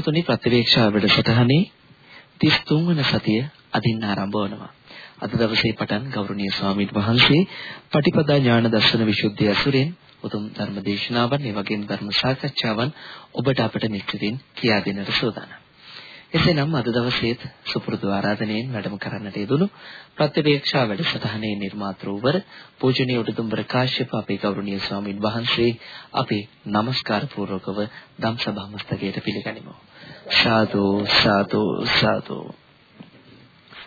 සදහතුනි ප්‍රතිවේක්ෂා වැඩසටහනේ 33 වන සතිය අදින් ආරම්භ වනවා. අද දවසේ පටන් ගෞරවනීය ස්වාමීන් වහන්සේ පටිපදා ඥාන දර්ශන විසුද්ධිය ඇසුරෙන් උතුම් ධර්ම දේශනාවන් ඒ වගේම ධර්ම සාකච්ඡාවන් ඔබට අපට නිත්‍යදින් කියා දෙන්නට සූදානම්. එසේනම් අද දවසේත් සුපුරුදු ආරාධනෙන් වැඩම කරන්නට යෙදුණු ප්‍රතිවේක්ෂා වැඩසටහනේ නිර්මාතෘවර පූජනීය උඩුදුම්බර කාශ්‍යප අපේ ගෞරවනීය ස්වාමින් වහන්සේ අපේ নমස්කාර පූර්වකව ධම්සභා මස්තකයට පිළිගනිමු. සාදු සාදු සාදු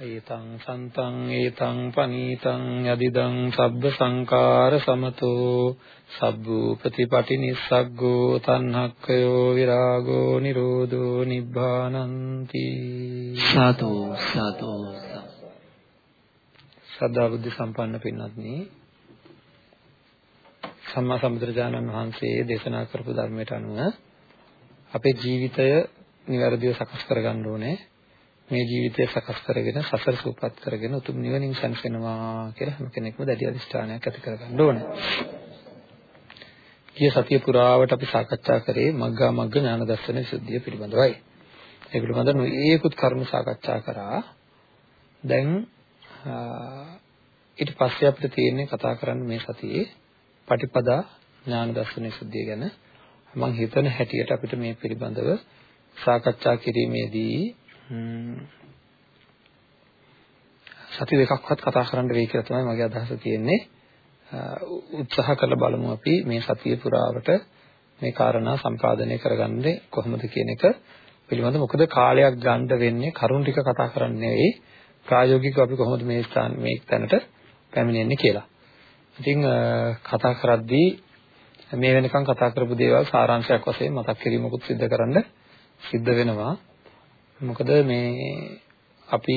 ඒතං සන්තං ඒතං පනීතං යදිදං සබ්බ සංකාර සමතෝ සබ්බූපතිපටි නිස්සග්ගෝ තණ්හක්ඛයෝ විරාගෝ නිරෝධෝ නිබ්බානන්ති සාදු සාදු සදා බුද්ධ සම්පන්න පින්වත්නි සම්මා සම්බුදුරජාණන් වහන්සේ දේශනා කරපු ධර්මයට අනුව අපේ ජීවිතය નિවැරදිව සකස් කරගන්න ඕනේ මේ ජීවිතය සකස් කරගෙන සසර සූපත් කරගෙන උතුම් නිවනින් සැනසෙනවා කියලා හැම කෙනෙක්ම දැඩි අධිෂ්ඨානයක් ඇති කරගන්න ඕනේ. ගිය සතිය පුරාවට අපි සාකච්ඡා කරේ මග්ගා මග්ග ඥාන දර්ශන විසුද්ධිය පිළිබඳවයි. ඒ පිළිබඳව නොයේකුත් කරුණු සාකච්ඡා කරා. දැන් ඊට පස්සේ අපිට තියෙන්නේ කතා කරන්න මේ සතියේ පටිපදා ඥාන දර්ශන විසුද්ධිය ගැන. මම හිතන හැටියට අපිට මේ පිළිබඳව සාකච්ඡා කිරීමේදී සති දෙකක්වත් කතා කරන්න වෙයි කියලා තමයි මගේ අදහස තියෙන්නේ. උත්සාහ කරලා බලමු අපි මේ සතිය පුරාවට මේ කාරණා සම්පාදනය කරගන්නේ කොහොමද කියන එක පිළිබඳ මොකද කාලයක් ගන්න වෙන්නේ කරුණ ටික කතා කරන්න නෙවෙයි ප්‍රායෝගිකව අපි කොහොමද මේ ස්ථාන මේ තැනට පැමිණෙන්නේ කියලා. ඉතින් කතා කරද්දී මේ වෙනකන් කතා කරපු දේවල් සාරාංශයක් වශයෙන් මතක් කිරීමකුත් සිදු කරන්න සිද්ධ වෙනවා. මොකද මේ අපි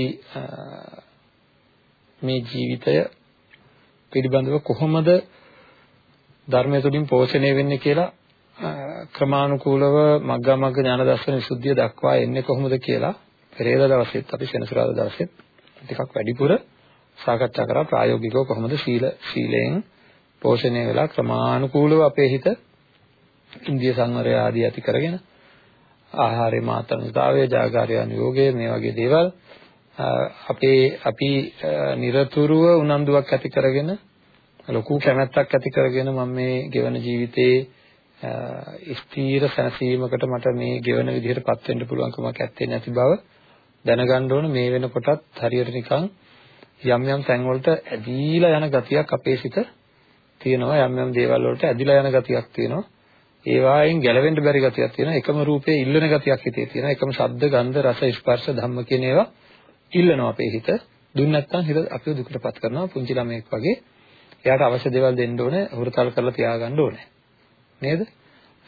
මේ ජීවිතය පිළිබඳව කොහොමද ධර්මය තුළින් පෝෂණය වෙන්නේ කියලා ක්‍රමානුකූලව මග්ගා මග්ග ඥාන දර්ශන විසුද්ධිය දක්වා එන්නේ කොහොමද කියලා පෙරේදා දවසෙත් අපි සෙනසුරාදා දවසෙත් ටිකක් වැඩිපුර සාකච්ඡා කරා ප්‍රායෝගිකව කොහොමද සීල සීලයෙන් පෝෂණය වෙලා ක්‍රමානුකූලව අපේ හිත ඉන්දිය සංවරය ආදී ඇති කරගෙන ආහාරේ මාතනතාවය, ජාගාරය අනුയോഗය මේ වගේ දේවල් අපේ අපි নিরතුරුව උනන්දුවක් ඇති කරගෙන ලොකු කැමැත්තක් ඇති කරගෙන මම මේ ගෙවන ජීවිතේ ස්ථීර සැනසීමකට මට මේ ගෙවන විදිහටපත් වෙන්න පුළුවන්කමක් ඇත්තේ නැති බව දැනගන්න ඕන. මේ වෙනකොටත් හරියට නිකන් යම් යම් තැන්වලට ඇදීලා යන ගතියක් අපේ සිත තියෙනවා. යම් යම් දේවල් වලට ඇදිලා යන ගතියක් තියෙනවා. ඒ වායින් ගැලවෙන්න බැරි ගතියක් තියෙනවා. එකම රූපේ ඉල්ලන ගතියක් හිතේ තියෙනවා. එකම ශබ්ද, ගන්ධ, රස, ස්පර්ශ, ධම්ම කියන ඒවා ඉල්ලනවා අපේ හිත. දුන්න නැත්නම් හිත අපිව දුකටපත් කරනවා. පුංචි ළමයෙක් වගේ. එයාට අවශ්‍ය දේවල් දෙන්න ඕනේ, හුරතල් කරලා තියාගන්න ඕනේ. නේද?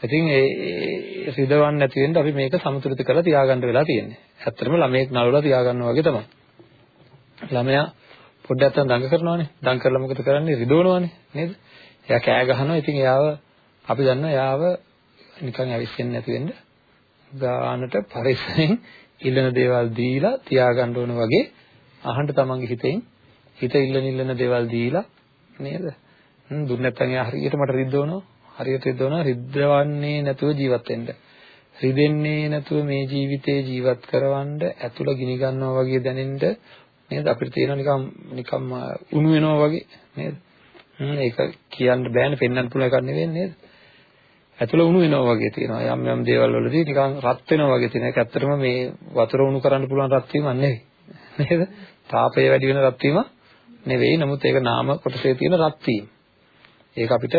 ඉතින් ඒ රිදවන්න නැති වෙන්න අපි මේක සමතුලිත කරලා තියාගන්න වෙලා තියෙන්නේ. ඇත්තටම ළමයෙක් නළුලා තියාගන්නවා වගේ තමයි. ළමයා පොඩ්ඩක් අතන දඟ කරනවානේ. දඟ කරලා මොකද කරන්නේ? රිදවනවානේ. නේද? එයා කෑ ගහනවා. ඉතින් එයාව අපි දන්නවා එයාව නිකන් ඇවිස්සෙන්නේ නැති වෙන්න ගානට පරිස්සමෙන් ඉල්ලන දේවල් දීලා තියාගන්න ඕන වගේ අහන්න තමන්ගේ හිතෙන් හිත ඉල්ලන ඉල්ලන දේවල් දීලා නේද? දුන්න නැත්නම් එයා හරියට මට රිද්දවනවා. හරියට රිද්දවනවා රිද්දවන්නේ නැතුව ජීවත් වෙන්න. රිදෙන්නේ නැතුව මේ ජීවිතේ ජීවත් කරවන්න ඇතුළ ගිනි ගන්නවා වගේ දැනෙන්න නේද? අපිට තියෙන නිකම් නිකම් උණු වෙනවා වගේ නේද? ඒක කියන්න බෑනේ පෙන්වන්න පුළුවන් එකක් නෙවෙයි නේද? ඇතුළ උණු වෙනවා වගේ තියෙනවා. යම් යම් දේවල් වලදී නිකන් රත් වෙනවා වගේ තියෙන එක ඇත්තටම මේ වතුර උණු කරන්න පුළුවන් රත් වීමක් නෙවෙයි. නේද? තාපය වැඩි වෙන රත් වීම නෙවෙයි. නමුත් ඒක නාම කොටසේ තියෙන රත් වීම. ඒක අපිට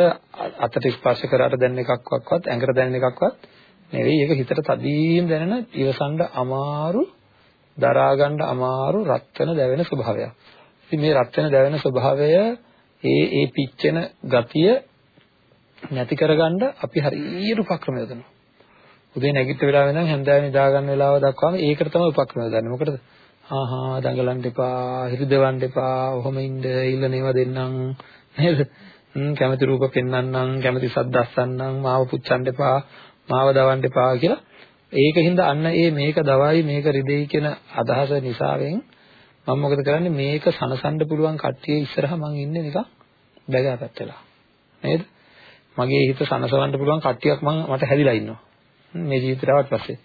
අතට ස්පර්ශ කරාට දැනෙන එකක්වත් ඇඟට දැනෙන එකක්වත් නෙවෙයි. ඒක හිතට තදින් දැනෙන ඉවසන්න අමාරු, දරා ගන්න අමාරු රත් වෙන දැවෙන ස්වභාවයක්. ඉතින් මේ රත් වෙන දැවෙන ස්වභාවය ඒ ඒ පිච්චෙන ගතිය නැති කරගන්න අපි හරියට උපක්‍රම යොදනවා. උදේ නැගිට වෙලාවෙ ඉඳන් හැන්දෑව නිදා ගන්න වෙලාව දක්වාම ඒකට තමයි උපක්‍රම යොදන්නේ. මොකටද? ආහා දඟලන්න එපා, හිරිදවන්න එපා, ඔහොම ඉන්න ඉල්ලනේවා දෙන්නම් නේද? හ්ම් කැමති රූප පෙන්වන්නම්, කැමති සද්ද අස්සන්නම්, මාව පුච්චන්න එපා, මාව දවන්න එපා කියලා. ඒකින්ද අන්න ඒ මේක දවයි මේක රිදෙයි කියන අදහස නිසාවෙන් මම මොකද කරන්නේ මේක සනසන්න පුළුවන් කට්ටිය ඉස්සරහා මං ඉන්නේ නිකන් බැගෑපත් වෙලා. නේද? මගේ හිත සනසවන්න පුළුවන් කට්ටියක් මං මට හැදිලා ඉන්නවා. මේ ජීවිතේට පස්සේ.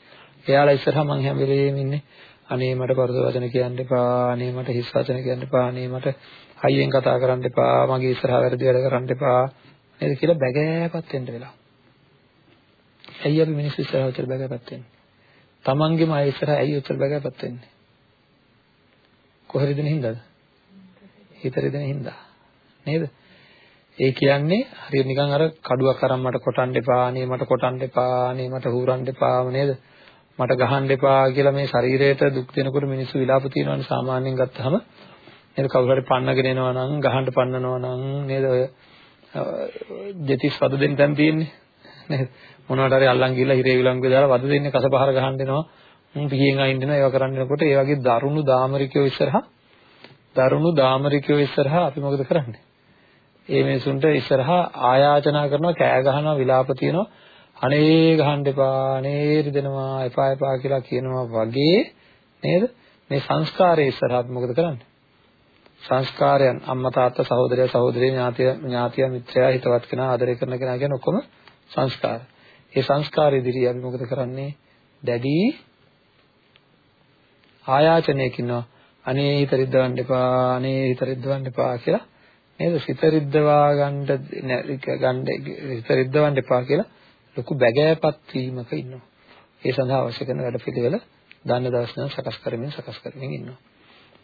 එයාලා ඉස්සරහා මං හැම වෙලේම ඉන්නේ අනේ මට පරද වචන කියන්න එපා අනේ මට හිස් වචන කියන්න එපා අනේ මට හයියෙන් කතා කරන්න එපා මගේ ඉස්සරහා වැරදි වැඩ කරන්න එපා නේද කියලා බැගෑපත් වෙන්න වෙලා. ඇයි අපි මිනිස්සු ඉස්සරහා උතර බැගෑපත් වෙන්නේ? තමන්ගේම අය ඉස්සරහා ඇයි උතර බැගෑපත් වෙන්නේ? කොහරිදෙන හින්දාද? හිතරිදෙන හින්දා. නේද? ඒ කියන්නේ හරියට නිකන් අර කඩුවක් අරන් මට කොටන්න එපා නේ මට කොටන්න එපා නේ මට හූරන්න එපා නේද? මට ගහන්න එපා කියලා මේ ශරීරයට දුක් දෙනකොට මිනිස්සු විලාප තියනවානේ සාමාන්‍යයෙන් ගත්තාම. නේද? කවුරු හරි පන්නගෙන එනවා නම් ගහන්න පන්නනවා නම් නේද? ඔය දෙතිස් වද දෙන්න තැන් තියෙන්නේ. නේද? මොනවට හරි අල්ලන් ගිහලා හිරේ විලංගුවේ දාලා වද දෙන්නේ කසපහර ගහන්න දෙනවා පිහියෙන් අයින් දෙනවා ඒවා කරන්නකොට ඒ වගේ දරුණු දාමරිකයෝ ඉස්සරහා දරුණු දාමරිකයෝ ඉස්සරහා අපි මොකද කරන්නේ? ඒ මිනිසුන්ට ඉස්සරහා ආයාචනා කරනවා කෑ ගහනවා විලාප තියනවා අනේ ගහන්න එපා අනේ රිදෙනවා එපා එපා කියලා කියනවා වගේ නේද මේ සංස්කාරයේ ඉස්සරහත් මොකද කරන්නේ සංස්කාරයන් අම්මා තාත්තා සහෝදරය සහෝදරිය ඥාතිය ඥාතිය මිත්‍රයා හිතවත් කෙනා ආදරය කරන කෙනා කියන ඔක්කොම සංස්කාර. ඒ සංස්කාර ඉදිරියේ අපි මොකද කරන්නේ? දැඩි ආයාචනයකින්නවා අනේ හිත රිද්දවන්න එපා අනේ හිත රිද්දවන්න එපා කියලා නේද? සිත රිද්දවා ගන්න ගන්න සිත රිද්දවන්න එපා කියලා ලොකු බැගෑපත් වීමක ඉන්නවා. ඒ සඳහා අවශ්‍ය කරන වැඩපිළිවෙල දාන්න දවස් නම් සකස් කරමින් සකස් කරමින් ඉන්නවා.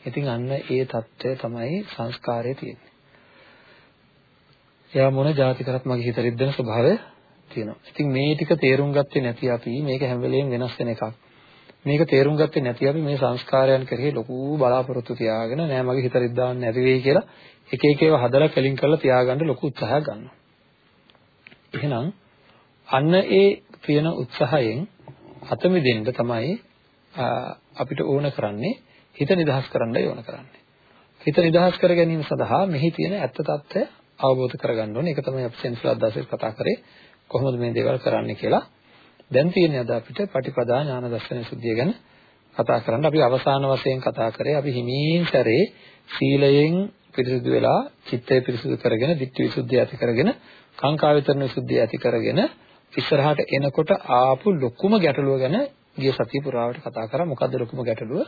ඉතින් අන්න ඒ தত্ত্বය තමයි සංස්කාරයේ තියෙන්නේ. එයා මොන જાති කරත් මගේ හිත රිද්දන ස්වභාවය තියෙනවා. ඉතින් මේ ටික තේරුම් ගත්තේ නැති අපි මේක හැම වෙලෙම වෙනස් වෙන එකක්. මේක තේරුම් ගත්තේ නැති අපි මේ සංස්කාරයන් කෙරෙහි ලොකු බලාපොරොත්තු තියාගෙන නෑ මගේ හිත රිද්දාන්න නැති වෙයි කියලා එක එක ඒවා හදලා කලින් කරලා තියාගන්න ලොකු උත්සාහයක් ගන්නවා. එහෙනම් අන්න ඒ තියෙන උත්සාහයෙන් අත මිදෙන්න තමයි අපිට ඕන කරන්නේ හිත නිදහස් කරන්න ඕන කරන්නේ. හිත නිදහස් කර ගැනීම සඳහා මෙහි තියෙන ඇත්ත తත්වය අවබෝධ කරගන්න ඕනේ. ඒක තමයි අපි සෙන්සුල් අදහසේ කතා කරේ කොහොමද මේ දේවල් කරන්නේ කියලා. දැන් තියෙන්නේ අද අපිට පටිපදා ඥාන දර්ශන සුද්ධිය ගැන කතා කරන්න. අපි අවසාන වශයෙන් කතා කරේ අපි හිමීන් සැරේ සීලයෙන් පිරිසිදු වෙලා චිත්තය පිරිසිදු කරගෙන, ditthi visuddhiය ඇති කරගෙන, කාංකා විතරණ විසුද්ධිය ඇති කරගෙන ඉස්සරහට එනකොට ආපු ලොකුම ගැටලුව ගැන ගිය සතිය පුරාවට කතා කරා. මොකද්ද ලොකුම ගැටලුව?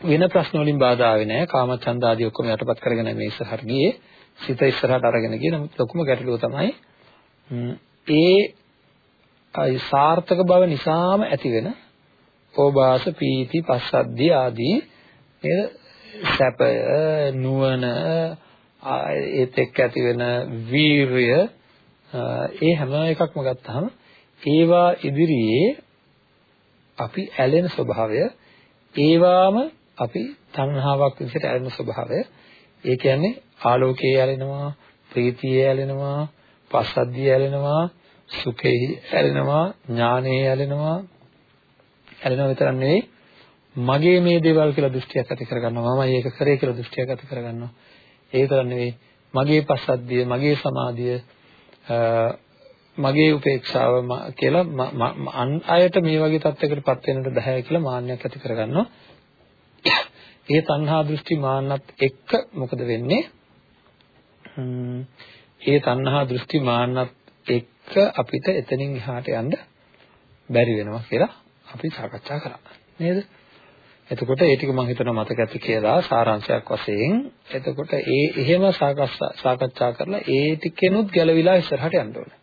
වෙන ප්‍රශ්න වලින් බාධා ආවේ නැහැ. කාමචන්ද ආදී ඔක්කොම යටපත් කරගෙන මේ ඉස්සරහට ගියේ. සිත ඉස්සරහට අරගෙන ගියේ. නමුත් ලොකුම ගැටලුව තමයි ඒ අයි සාර්ථක බව නිසාම ඇතිවෙන ඕබාස පීති පස්සද්ධිය ආදී නේද? සැපය නුවණ ඒත් එක්ක ඇති වෙන වීරය ඒ හැම එකක්ම ගත්තාම ඒවා ඉදිරියේ අපි ඇලෙන ස්වභාවය ඒවාම අපි තණ්හාවක් විදිහට ඇලෙන ස්වභාවය. ඒ කියන්නේ ආලෝකයේ ඇලෙනවා ප්‍රීතියේ ඇලෙනවා පස්සද්ධියේ ඇලෙනවා සුඛේ ඇලෙනවා ඥානයේ ඇලෙනවා. ඇලෙනවා විතරක් නෙවෙයි මගේ මේ දේවල් කියලා දෘෂ්ටියක් ඇති කරගන්නවා මම ඒක කරේ කියලා දෘෂ්ටියක් ඇති කරගන්නවා. ඒ විතරක් නෙවෙයි මගේ පස්සද්ධිය මගේ සමාධිය මගේ උපේක්ෂාව කියලා අන් අයට මේ වගේ තත්යකටපත් වෙන්නට බෑ කියලා මාන්නයක් ඇති කරගන්නවා. ඒ තණ්හා දෘෂ්ටි මාන්නත් එක්ක මොකද වෙන්නේ? ඒ තණ්හා දෘෂ්ටි මාන්නත් එක්ක අපිට එතනින් එහාට යන්න බැරි වෙනවා කියලා අපි සාකච්ඡා කරා නේද එතකොට ඒ ටික මම හිතනවා මතක ඇති කියලා සාරාංශයක් වශයෙන් එතකොට ඒ එහෙම සාකච්ඡා කරලා ඒ ටිකෙනුත් ගැලවිලා ඉස්සරහට යන්න ඕනේ.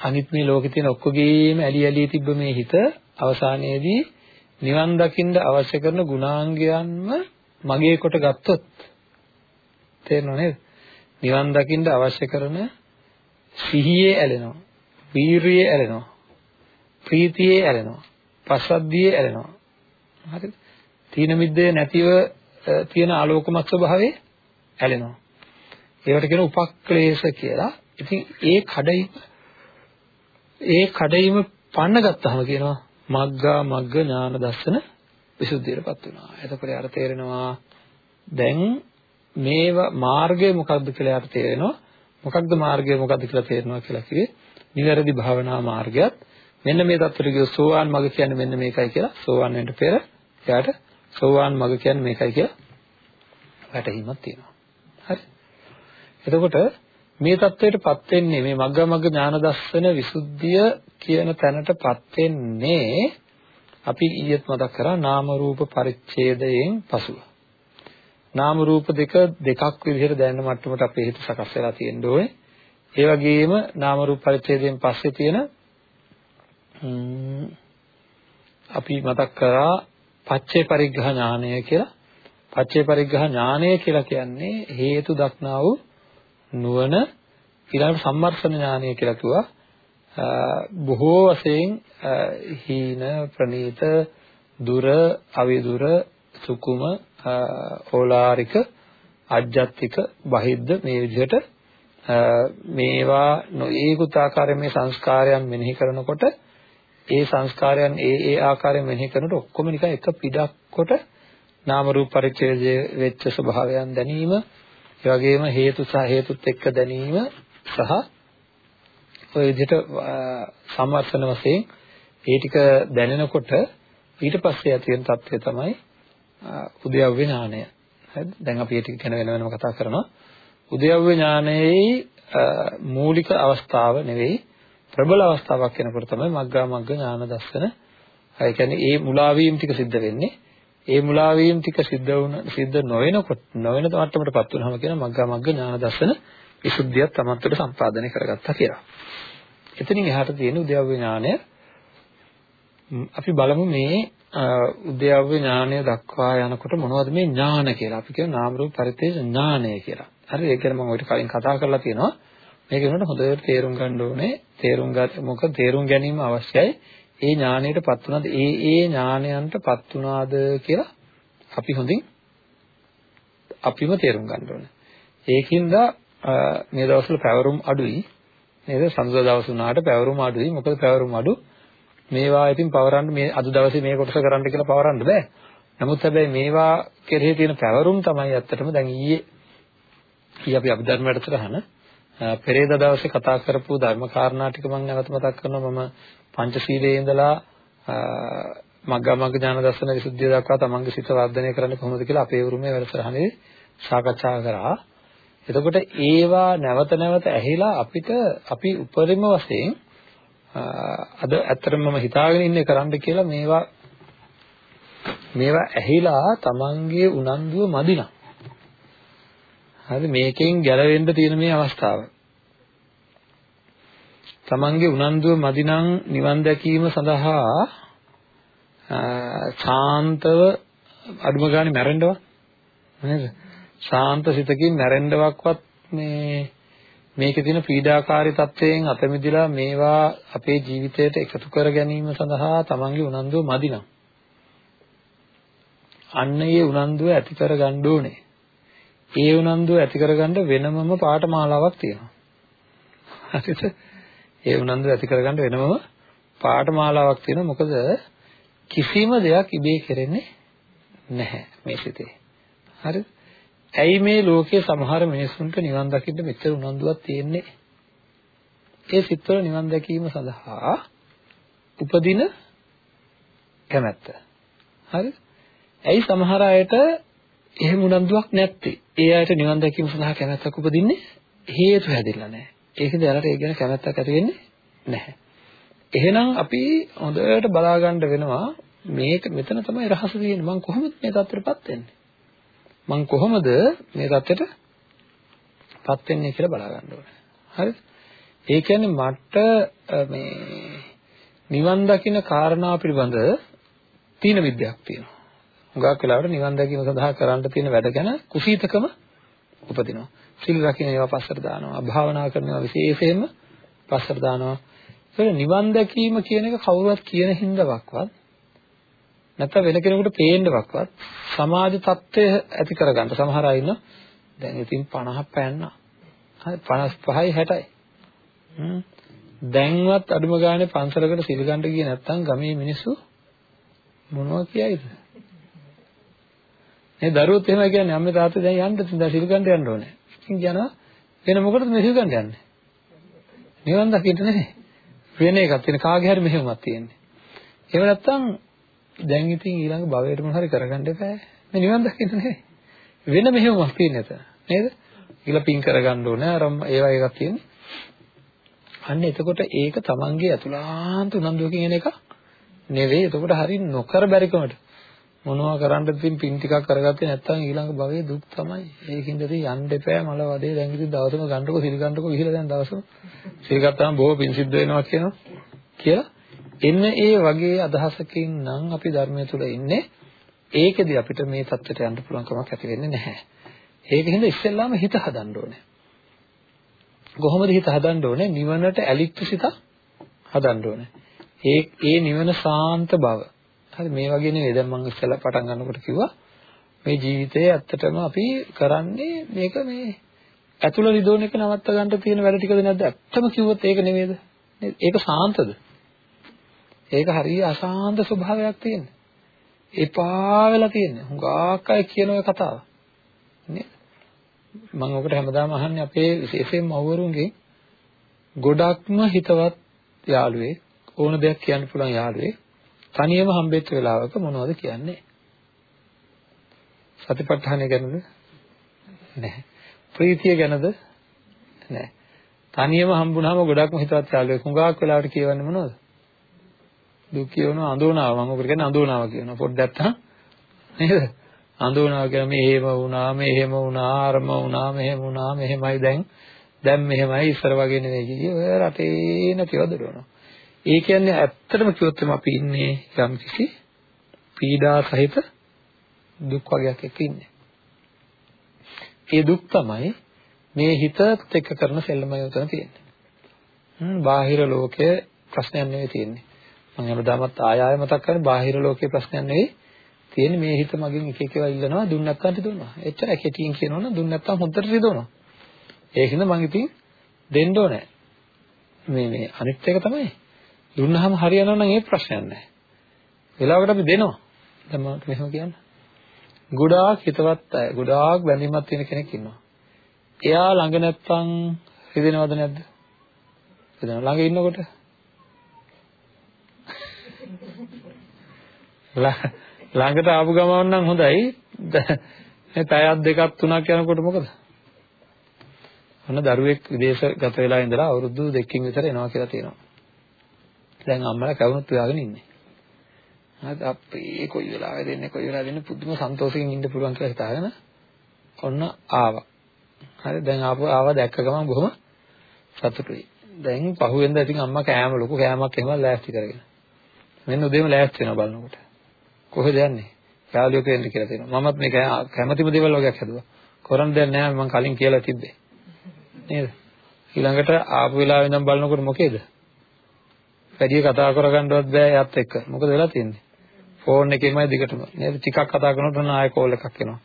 අනිත් මේ ලෝකේ තියෙන ඔක්කොගේම ඇලි ඇලි තිබ්බ මේ හිත අවසානයේදී නිවන් දකින්න අවශ්‍ය කරන ගුණාංගයන්ම මගේ කොට ගත්තොත් තේරෙනව නේද? නිවන් දකින්න අවශ්‍ය කරන සිහියේ ඇලෙනවා. වීරියේ ඇලෙනවා. ප්‍රීතියේ ඇලෙනවා. පස්සද්ධියේ ඇලෙනවා. හරිද? තීන මිද්දේ නැතිව තියෙන ආලෝකමත් ස්වභාවයේ ඇලෙනවා. ඒවට කියන උපක්ලේශ කියලා. ඉතින් ඒ කඩයිම ඒ කඩයිම පන්න ගත්තාම කියනවා මග්ගා මග්ග ඥාන දර්ශන විසුද්ධියටපත් වෙනවා. එතකොට යාට තේරෙනවා දැන් මේවා මාර්ගය මොකක්ද කියලා යාට තේරෙනවා. මොකක්ද මාර්ගය මොකක්ද කියලා තේරෙනවා කියලා කිව්වේ නිවැරදි භාවනා මාර්ගයත්. මෙන්න මේ தත්තර කිව්ව සෝවාන් මඟ කියන්නේ මෙන්න මේකයි කියලා සෝවාන් වෙන්න පෙර එයාට සෝවාන් මඟ කියන්නේ මේකයි කියලා වැටහීමක් තියෙනවා. හරි. එතකොට මේ தත්වයටපත් වෙන්නේ මේ මග්ගමග්ග ඥාන දර්ශන විසුද්ධිය කියන තැනටපත් වෙන්නේ අපි ඊයේත් මතක් කරා නාම රූප පරිච්ඡේදයෙන් පසුව. නාම රූප දෙක දෙකක් විදිහට දැනෙන මට්ටමට අපේ හිත සකස් වෙලා තියෙන්න ඕනේ. ඒ වගේම නාම රූප පරිච්ඡේදයෙන් පස්සේ තියෙන අපි මතක් කරා පච්චේ පරිග්‍රහ ඥානය කියලා. පච්චේ පරිග්‍රහ ඥානය කියලා කියන්නේ හේතු දක්නා වූ නුවණ ඊළඟට සම්මර්ෂණ ඥානය කියලා කිව්වා. බොහෝ වශයෙන් හීන ප්‍රනීත දුර අවිදුර සුකුම ඕලාරික අජ්ජත්තික බහිද්ද මේ විදිහට මේවා නොඒකුත් ආකාරයෙන් මේ සංස්කාරයන් මෙනෙහි කරනකොට ඒ සංස්කාරයන් ඒ ඒ ආකාරයෙන් මෙනෙහි කරනකොට ඔක්කොම නිකන් එක පිටක් කොට නාම රූප පරිච්ඡේදය වෙච්ච ස්වභාවයන් දැනීම ඒ වගේම හේතු සහ හේතුත් එක්ක දැනීම සහ ඔය විදිහට සම්වර්ෂණ වශයෙන් ඒ ටික දැනෙනකොට ඊට පස්සේ ඇති වෙන தත්ත්වය තමයි උද්‍යව්‍ය ඥානය. හරිද? දැන් අපි ඒ ටික ගැන වෙන වෙනම කතා කරනවා. උද්‍යව්‍ය ඥානයේ මූලික අවස්ථාව නෙවෙයි ප්‍රබල අවස්ථාවක් වෙනකොට තමයි මග්ගා මග්ග ඥාන දර්ශන. ඒ කියන්නේ ඒ මුලාවීම් ටික සිද්ධ වෙන්නේ. ඒ මුලාවීම් ටික සිද්ධ වුණ සිද්ධ නොවෙනකොට නොවන මට්ටමටපත් වුනහම කියන මග්ගා මග්ග ඥාන දර්ශන විසුද්ධියක් තමන්ට සම්පාදනය කරගත්තා කියලා. එතනින් එහාට තියෙන උද්‍යව්‍ය ඥානය අපි බලමු මේ උද්‍යව්‍ය ඥානය දක්වා යනකොට මොනවද මේ ඥාන කියලා. අපි කියන නාම රූප පරිතේජ ඥානය කියලා. හරි ඒක ගැන මම ඔයිට කලින් කතා කරලා තියෙනවා. මේක වෙනකොට හොඳට තේරුම් ගන්න ඕනේ. තේරුම් ගන්න මොකද තේරුම් ගැනීම අවශ්‍යයි. ඒ ඥානයටපත් වුණාද ඒ ඒ ඥානයන්ටපත් වුණාද කියලා අපි හොඳින් අපිම තේරුම් ගන්න ඕනේ. ඒකින්ද මේ දවස්වල පැවරුම් අඩුයි. නේද? සංසද දවස් වුණාට පැවරුම් අඩුයි. මොකද පැවරුම් අඩු මේවා ඉතින් පවරන්න මේ අද දවසේ මේ කොටස කරන්න කියලා පවරන්න බෑ. නමුත් හැබැයි මේවා කෙරෙහි තියෙන පැවරුම් තමයි ඇත්තටම දැන් ඊයේ ඊ අපි අභිධර්ම වැඩසටහන පෙරේද දවසේ කතා කරපු ධර්ම කාරණා ටික මම නැවත මතක් කරනවා මම පංචශීලයේ ඉඳලා මග්ගා මග්ග ඥාන දර්ශන විසුද්ධිය දක්වා තමන්ගේ සිත වර්ධනය කරන්න කොහොමද කියලා අපේ උරුමයේ වැඩසටහනේ සාකච්ඡා කරා. එතකොට ඒවා නැවත නැවත ඇහිලා අපිට අපි උපරිම වශයෙන් අද ඇත්තටම මම හිතාගෙන ඉන්නේ කරන්න කියලා මේවා මේවා ඇහිලා තමන්ගේ උනන්දුව මදිනා. හරි මේකෙන් ගැලවෙන්න තියෙන මේ අවස්ථාව. තමන්ගේ උනන්දුව මදිනම් නිවන් දැකීම සඳහා ශාන්තව අඩුම ගානේ මැරෙන්නවත් නේද? ශාන්ත සිතකින් මැරෙන්නවක්වත් මේ මේකේ තියෙන පීඩාකාරී තත්වයෙන් අත මිදලා මේවා අපේ ජීවිතයට එකතු කර ගැනීම සඳහා තමන්ගේ උනන්දුව මදි නම් අන්න ඒ උනන්දුව ඇති කර ගන්න ඕනේ. ඒ උනන්දුව ඇති කරගන්න වෙනමම පාඨමාලාවක් තියෙනවා. හරිද? ඒ උනන්දුව ඇති කරගන්න වෙනමම පාඨමාලාවක් තියෙනවා. මොකද කිසිම දෙයක් ඉබේ කෙරෙන්නේ නැහැ මේ සිතේ. හරිද? ඇයි මේ ලෝකයේ සමහර මිනිසුන්ට නිවන් දකින්න මෙච්චර උනන්දුවක් තියෙන්නේ? ඒ සිත්වල නිවන් දැකීම සඳහා උපදින කැමැත්ත. හරි? ඇයි සමහර අයට එහෙම උනන්දුවක් නැත්තේ? ඒ අයට නිවන් දැකීම සඳහා කැමැත්තක් උපදින්නේ හේතු හැදෙලා නැහැ. ඒකද යාලට ඒ ගැන කැමැත්තක් ඇති වෙන්නේ නැහැ. එහෙනම් අපි හොඳට බලා ගන්න වෙනවා මේක මෙතන තමයි රහස තියෙන්නේ. මම කොහොමද මේ තත්ත්වයටපත් වෙන්නේ? මම කොහොමද මේ தත්ත්වයටපත් වෙන්නේ කියලා බලා ගන්න ඕනේ. හරිද? ඒ කියන්නේ මට මේ නිවන් දකින්න කාරණා පිළිබඳ තීන විද්‍යාවක් තියෙනවා. හුඟක් වෙලාවට නිවන් දැකීම සඳහා කරන්න තියෙන වැඩ ගැන කුසීතකම උපදිනවා. සිල් රකින්න ඒවා පස්සට දානවා. භාවනා කරනවා විශේෂයෙන්ම පස්සට දානවා. ඒක නිවන් දැකීම කියන එක කවුරුවත් කියන හින්දාවක්වත් නැත්නම් වෙන කෙනෙකුට පේන්නවක්වත් සමාජ තත්ත්වය ඇති කරගන්න සමහර අය ඉන්න දැන් ඉතින් 50 පෑන්නා. හරි 55යි 60යි. හ්ම් දැන්වත් අඩුම ගානේ පන්සලකට සිල් ගන්න ගියේ නැත්නම් ගමේ මිනිස්සු මොනවා කියයිද? මේ දරුවොත් එහෙම කියන්නේ අම්මේ තාත්තේ දැන් යන්න තින් දැන් සිල් ගන්න යන්න ඕනේ. ඉතින් යනවා වෙන මොකටද මේ සිල් ගන්න යන්නේ? නිවන් දකින්න නෙමෙයි. වෙන එකක් තියෙන කාගේ හරි මෙහෙමක් තියෙන්නේ. එහෙම නැත්නම් දැන් ඉතින් ඊළඟ භවයට මොන හරි කරගන්න එපා. මේ නිවන් දකින්න නෙමෙයි. වෙන මෙහෙමක් තියෙන නැත. නේද? ඊළ පින් කරගන්න ඕනේ. අර ඒවා එකක් තියෙන්නේ. අන්න එතකොට ඒක තමන්ගේ අතුලාන්ත උනන්දුවකින් එන එක නෙවෙයි. එතකොට හරිය නොකර බැරිකමට මොනවා කරන්නද ඉතින් පින් ටිකක් කරගත්තේ නැත්නම් ඊළඟ භවයේ දුක් තමයි. ඒකින්ද ඉතින් යන්න එපා මල වදේ දැන් ඉතින් දවසම ගන්නකො සිල් ගන්නකො ගිහිලා දැන් දවසම සිල් ගත්තාම බොහෝ පින් සිද්ධ වෙනවා කියනවා කියලා. එන්න ඒ වගේ අදහසකින් නම් අපි ධර්මයේ තුල ඉන්නේ. ඒකෙදි අපිට මේ தත්ත්වයට යන්න පුළුවන් කමක් ඇති වෙන්නේ නැහැ. ඒකින්ද ඉස්සෙල්ලාම හිත හදන්න ඕනේ. කොහොමද හිත හදන්න ඕනේ? නිවනට ඇලිච්ච සිත හදන්න ඕනේ. ඒ ඒ නිවන සාන්ත බව හරි මේ වගේ නෙවෙයි දැන් මම ඉස්සෙල්ලා පටන් ගන්නකොට කිව්වා මේ ජීවිතයේ ඇත්තටම අපි කරන්නේ මේක මේ ඇතුළ රිදෝන එක නවත්ත ගන්න තියෙන වැඩ ටිකද නැද්ද ඇත්තම කිව්වොත් ඒක නෙමෙයිද ඒක සාන්තද ඒක හරිය අසාන්ත ස්වභාවයක් තියෙන එපා වෙලා තියෙන හුඟක් අය කියන ඔය කතාව නේද මම ඔකට හැමදාම අහන්නේ අපේ විශේෂයෙන්ම අවුරුන්ගෙන් ගොඩක්ම හිතවත් යාළුවේ ඕන දෙයක් කියන්න පුළුවන් යාළුවේ තනියම හම්බෙච්ච වෙලාවක මොනවද කියන්නේ? සතිපට්ඨානය ගැනද? නැහැ. ප්‍රීතිය ගැනද? නැහැ. තනියම හම්බුනහම ගොඩක්ම හිතවත් යාළුවෙක් හුඟක් වෙලාවට කියවන්නේ මොනවද? දුක් කියවනවා අඳෝනාව මම ඔකට කියන්නේ අඳෝනාව කියනවා පොඩ්ඩක් තා නේද? අඳෝනාව කියන මේ එහෙම වුණා මෙහෙම වුණා අරම වුණා මෙහෙම වුණා මෙහෙමයි දැන් දැන් මෙහෙමයි ඉස්සර වගේ නෙවෙයි කිය ඔය රටේ නැතිව දරනවා. ඒ කියන්නේ ඇත්තටම කිව්වොත් අපි ඉන්නේ යම්කිසි පීඩා සහිත දුක් වර්ගයක් එක්ක ඉන්නේ. ඒ දුක් තමයි මේ හිතත් එක්ක කරන සෙල්ලමයි උතන තියෙන්නේ. හ්ම් බාහිර ලෝකයේ ප්‍රශ්නයක් නෙවෙයි තියෙන්නේ. මම හැමදාමත් ආය ආය මතක් කරන්නේ බාහිර ලෝකයේ ප්‍රශ්නයක් නෙවෙයි තියෙන්නේ මේ හිත මගෙන් එක එක ඒවා ඉල්ලනවා දුන්න නැත්නම් රිදවනවා. එච්චර කෙටියෙන් කියනවනම් දුන්න නැත්නම් හොඳට රිදවනවා. ඒකින්ද මම ඉතින් දෙන්න ඕනේ. මේ මේ අනිත් එක තමයි දුන්නාම හරියනවා නම් ඒ ප්‍රශ්නයක් නැහැ. වෙලාවකට අපි දෙනවා. දැන් මම මෙහෙම කියන්න. ගොඩාක් හිතවත් අය, ගොඩාක් බැඳීමක් තියෙන කෙනෙක් ඉන්නවා. එයා ළඟ නැත්තම් හිතෙනවද නැද්ද? හිතෙනවා. ළඟ ඉන්නකොට ළඟට ආපු ගමන් නම් හොඳයි. මේ පැයක් දෙකක් තුනක් යනකොට මොකද? අන්න දරුවෙක් විදේශගත වෙලා ඉඳලා අවුරුදු දෙකකින් විතර එනවා කියලා තියෙනවා. දැන් අම්මලා කවුරුත් හොයාගෙන ඉන්නේ. හරිද අපේ කොයි වෙලාවෙ දෙන්නේ කොයි වෙලාවෙ දෙන්නේ පුදුම සන්තෝෂයෙන් ඉන්න පුළුවන් කියලා හිතාගෙන ඔන්න ආවා. හරි දැන් ආපු ආවා දැක්ක ගමන් බොහොම සතුටුයි. දැන් පහුවෙන්ද ඉතින් අම්මා කෑම ලොකු කෑමක් එහෙම ලෑස්ති කරගෙන. මෙන්න උදේම ලෑස්ති වෙනවා බලනකොට. කොහෙද යන්නේ? යාළුවෙක් වෙන්න කියලා තියෙනවා. මමත් මේ කැමැතිම දේවල් වගේක් හදුවා. කරන්න දෙයක් නැහැ මම කලින් කියලා තිබ්බේ. නේද? ඊළඟට ආපු වෙලාවෙ ඉඳන් බලනකොට මොකේද? වැඩි කතා කරගන්නවත් බෑ එයාත් එක්ක. මොකද වෙලා තියෙන්නේ? ෆෝන් එකේමයි දිගටම. නේද? ටිකක් කතා කරනකොට ඔන්න ආයෙ කෝල් එකක් එනවා.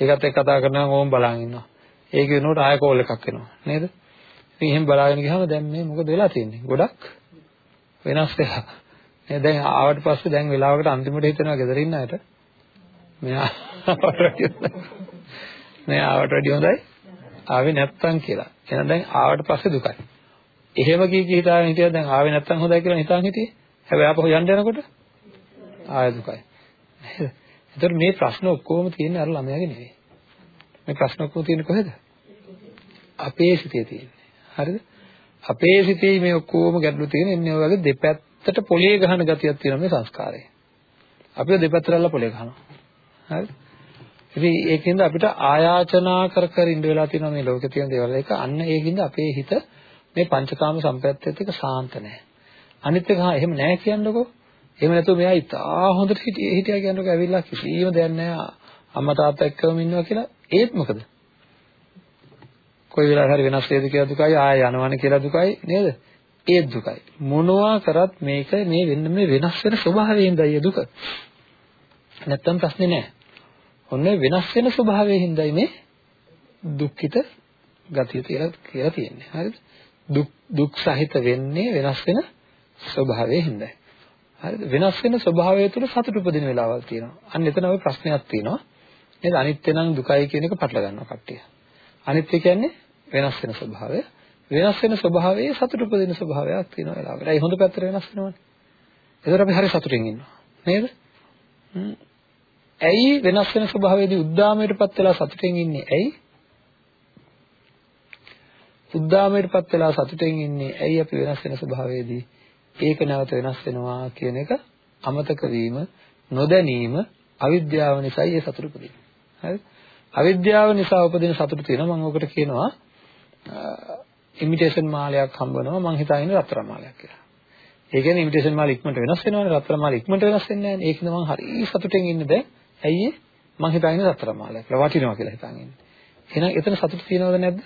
ඒකත් එක්ක කතා කරනවා ඕම් බලන් ඉන්නවා. ඒක වෙනකොට ආයෙ කෝල් එකක් එනවා. නේද? ඉතින් එහෙම බලාගෙන ගියාම දැන් මේ මොකද වෙලා තියෙන්නේ? ගොඩක් වෙනස් වෙලා. නේද? දැන් ආවට පස්සේ දැන් වෙලාවකට අන්තිමට හිතනවා ගෙදර ඉන්න අයට මෙයා මෙයා ආවට වැඩිය හොඳයි ආවේ නැත්තම් කියලා. එහෙනම් දැන් ආවට පස්සේ දුකයි. එහෙම කී කී හිතාගෙන හිටියද දැන් ආවේ නැත්තම් හොඳයි කියලා හිතාන් හිටියේ. හැබැයි ආපහු යන්න යනකොට ආය දුකයි. නේද? ඒතර මේ ප්‍රශ්න ඔක්කොම තියෙන්නේ අර ළමයාගේ නෙවෙයි. මේ ප්‍රශ්න ඔක්කොම තියෙන්නේ කොහෙද? අපේ සිතේ තියෙන්නේ. හරිද? අපේ සිතේ මේ ඔක්කොම ගැටලු තියෙන එන්නේ ඔය වගේ දෙපැත්තට පොලිය ගහන ගතියක් තියෙනවා මේ සංස්කාරයේ. අපිව දෙපැත්තට අල්ල පොලිය ගහනවා. හරිද? ඉතින් ඒකෙන්ද අපිට ආයාචනා කර කර ඉඳ වෙලා තියෙනවා මේ ලෝකේ තියෙන දේවල් එක අන්න ඒකින්ද අපේ හිත මේ පංචකාම සම්පත්තයත් එක්ක සාන්ත නැහැ. අනිත් එක හා එහෙම නැහැ කියන්නකෝ. එහෙම නැතුව මෙයා ඉතා හොඳට හිටියා කියන්නකෝ ඇවිල්ලා කිසිම දෙයක් නැහැ. අම්මා තාත්තා එක්කම ඉන්නවා කියලා ඒත් මොකද? කොයි වෙලාවක හරි වෙනස් වේද කියලා දුකයි ආය යනවන කියලා දුකයි නේද? ඒ දුකයි. මොනවා කරත් මේක මේ වෙන්න මේ වෙනස් වෙන ස්වභාවයෙන්දයි ඒ දුක. නැත්තම් ප්‍රශ්නේ නෑ. ඔන්න වෙනස් වෙන ස්වභාවයෙන්දයි මේ දුක්ඛිත ගතිය කියලා කියලා තියෙන්නේ. හරිද? දුක් දුක් සහිත වෙන්නේ වෙනස් වෙන ස්වභාවයෙන් හින්දායි. හරිද? වෙනස් වෙන ස්වභාවය තුළ සතුට උපදින වෙලාවල් තියෙනවා. අන්න එතන ওই ප්‍රශ්නයක් තියෙනවා. නේද? අනිත්‍ය නම් දුකයි කියන එක පටල ගන්නවා කට්ටිය. අනිත්‍ය කියන්නේ වෙනස් වෙන ස්වභාවය. වෙනස් වෙන ස්වභාවයේ සතුට උපදින ස්වභාවයක් තියෙන වෙලාවට. ඒ හොඳ පැත්තට වෙනස් වෙනවනේ. ඒකට අපි හරි සතුටින් ඉන්නවා. නේද? ඇයි වෙනස් වෙන ස්වභාවයේදී උද්දාමයටපත් වෙලා සතුටින් ඉන්නේ? ඇයි? උද්දාමයටපත් වෙලා සතුටින් ඉන්නේ. ඇයි අපි වෙනස් වෙන ස්වභාවයේදී? ඒක නැවත වෙනස් වෙනවා කියන එක අමතක වීම, නොදැනීම අවිද්‍යාව නිසායි ඒ සතුට උපදින්නේ. හරිද? අවිද්‍යාව නිසා උපදින සතුට තියෙනවා මම ඔකට කියනවා ඉමිටේෂන් මාලයක් හම්බවනවා මං හිතාගෙන රත්තරන් මාලයක් කියලා. ඒ කියන්නේ ඉමිටේෂන් මාල ඉක්මනට වෙනස් වෙනවනේ රත්තරන් මාල ඉක්මනට වෙනස් වෙන්නේ නැහැ. ඒකද මං හරි සතුටෙන් ඉන්නේ දැන්. ඇයි මං හිතාගෙන රත්තරන් මාලයක් කියලා වටිනවා කියලා හිතාගෙන ඉන්නේ. එහෙනම් එතන සතුට තියෙනවද නැද්ද?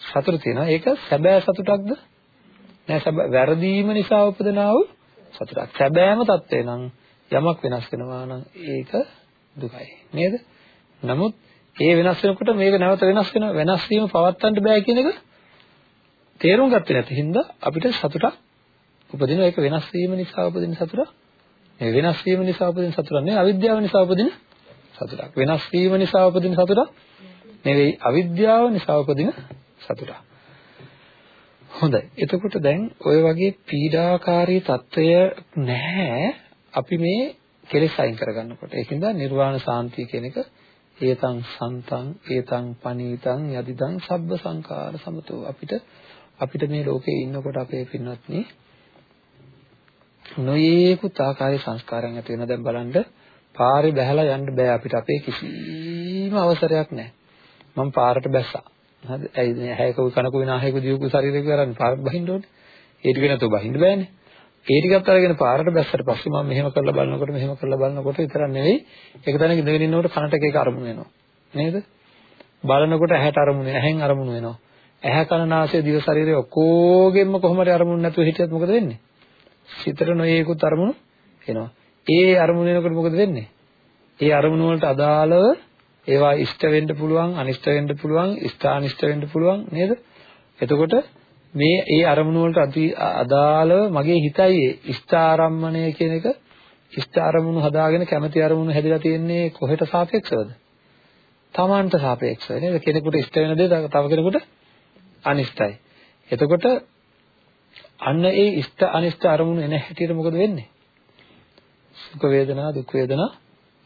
සතුට තියෙනවා. ඒක සැබෑ සතුටක්ද? නෑ සැබෑ වැරදීම නිසා උපදනා වූ සතුටක්. සැබෑම தත්ත්වය නම් යමක් වෙනස් වෙනවා නම් ඒක දුකයි. නේද? නමුත් ඒ වෙනස් වෙනකොට මේක නැවත වෙනස් වෙනවා. වෙනස් වීම පවත්වන්න බෑ කියන එක තේරුම් ගත්තේ නැති හින්දා අපිට සතුටක් උපදින ඒක වෙනස් වීම නිසා උපදින සතුටක්. මේ වෙනස් වීම නිසා උපදින සතුටක් නෙවෙයි අවිද්‍යාව නිසා උපදින සතුටක්. වෙනස් වීම නිසා උපදින සතුටක් නෙවෙයි අවිද්‍යාව නිසා උපදින සතුටක්. හොඳයි. එතකොට දැන් ඔය වගේ පීඩාකාරී తত্ত্বය නැහැ. අපි මේ කෙලෙස් අයින් කරගන්නකොට. ඒකින්ද නිර්වාණ සාන්තිය කියන එක ඒතං සන්තං ඒතං පනීතං යදිදං සබ්බ සංඛාර සමතෝ. අපිට අපිට මේ ලෝකේ ඉන්නකොට අපේ පින්වත්නි නොයේකුත් ආකාරයේ සංස්කාරයන් ඇති වෙන දැන් බලන්න පාරේ බැහැලා යන්න බෑ අපිට. අපේ කිසිම අවසරයක් නැහැ මම පාරට බැස්සා. හරි? ඇයි මේ හැයක කනක විනාහයක දියුකු ශරීරයක කරන්නේ? පාරට බහින්න ඕනේ. ඒ ටික නැතුව බහින්න බෑනේ. ඒ ටිකත් අරගෙන පාරට බැස්සට පස්සේ මම මෙහෙම කරලා බලනකොට මෙහෙම කරලා බලනකොට විතරක් නෙවෙයි ඒක තැනක ඉඳගෙන ඉන්නකොට කනට එක එක අරමුණු වෙනවා. නේද? බලනකොට ඇහැට අරමුණු ඇහෙන් අරමුණු වෙනවා. ඇහැ කන නාසය දිව ශරීරය ඔක්කොගෙම කොහොම හරි අරමුණු නැතුව හිටියත් මොකද වෙන්නේ? සිතට නොයේකුත් අරමුණු එනවා. ඒ අරමුණු එනකොට මොකද වෙන්නේ? ඒ අරමුණු වලට අදාළව ඒවා ඉෂ්ට වෙන්න පුළුවන්, අනිෂ්ට වෙන්න පුළුවන්, ඉෂ්ඨානිෂ්ට වෙන්න පුළුවන් නේද? එතකොට මේ ඒ අරමුණු වලට අදාළව මගේ හිතයි ඉෂ්ඨාරම්මණය කියන එක ඉෂ්ඨ අරමුණු හදාගෙන කැමැති අරමුණු හැදිලා තියෙන්නේ කොහෙට සාපේක්ෂවද? Tamanට සාපේක්ෂව නේද? කෙනෙකුට ඉෂ්ට වෙන දේ තව කෙනෙකුට අනිෂ්ටයි. එතකොට අන්න ඒ ඉෂ්ට අනිෂ්ට අරමුණු එන හැටියට මොකද වෙන්නේ? සුඛ වේදනා දුක් වේදනා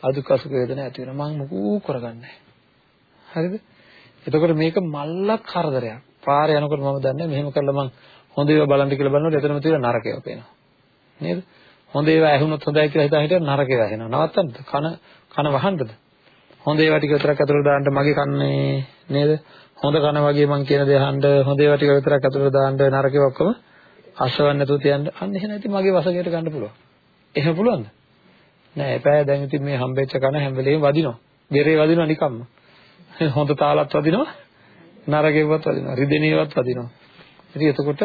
අදුක්ඛ සුඛ වේදනා ඇති වෙනවා. මම මොකෝ කරගන්නේ හරිද? එතකොට මේක මල්ලක් කරදරයක්. පාරේ යනකොට මම දන්නේ මෙහෙම කරලා මං හොඳ ඒවා බලන්න කියලා බලනකොට එතනම තියෙන නරකයව පේනවා. නේද? හොඳ ඒවා ඇහුනොත් හොඳයි කියලා හිතා හිටියොත් නරකේව ඇහෙනවා. නවත්තන්නද? කන කන වහන්නද? හොඳ ඒවා ටික විතරක් අතුරට දාන්න මගේ කන්නේ නේද? හොඳ කන වගේ මං කියන දේ අහන්න හොඳ ඒවා ටික විතරක් අතුරට දාන්න නරකේ ඔක්කොම අසවන්න නැතුව තියන්න. අන්න එහෙනම් ඉතින් මගේ වසඟයට ගන්න පුළුවන්. එහෙම පුළුවන්ද? නෑ එපෑ. දැන් ඉතින් මේ හම්බෙච්ච කන හැම වෙලේම වදිනවා. බෙරේ වදිනවා නිකම්ම. හොඳ තාලත් වදිනවා නරකේවත් වදිනවා රිදෙනේවත් වදිනවා. ඉතින් එතකොට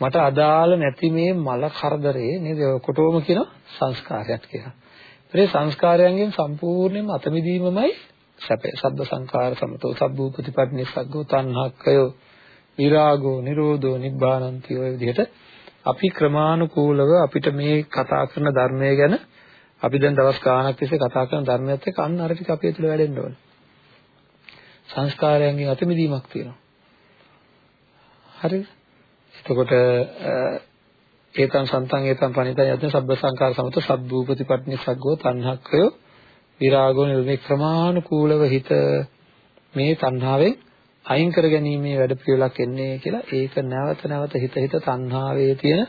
මට අදාළ නැති මේ මල කරදරේ නේද? කොටෝම කියන සංස්කාරයක් කියලා. ඒ සංස්කාරයන්ගෙන් සම්පූර්ණයෙන්ම අත මිදීමමයි සැපේ සබ්බ සංඛාර සමතෝ සබ්බූ ප්‍රතිපටිනිස්සග්ගෝ තණ්හක්කයෝ විරාගෝ නිරෝධෝ නිබ්බානන්ති ඔය විදිහට අපි ක්‍රමානුකූලව අපිට මේ කතා කරන ධර්මය ගැන අපි දැන් දවස් ගාණක් තිස්සේ කතා කරන ධර්මයත් එක්ක අන්න අර ටික අපේ තුල වැඩෙන්න ඕනේ. සංස්කාරයන්ගෙන් අතමිදීමක් තියෙනවා. හරිද? එතකොට ඒතං සන්තං ඒතං පණිතං යද්ද සබ්බ සංකාර සමත සබ්බූපතිපට්ඨිනිසග්ගෝ තණ්හක්කයෝ විරාගෝ නිරෝධේ ක්‍රමානුකූලව හිත මේ තණ්හාවෙන් අයින් කර ගැනීමේ වැඩපිළිවෙලක් එන්නේ කියලා ඒක නැවත නැවත හිත හිත තණ්හාවේ තියෙන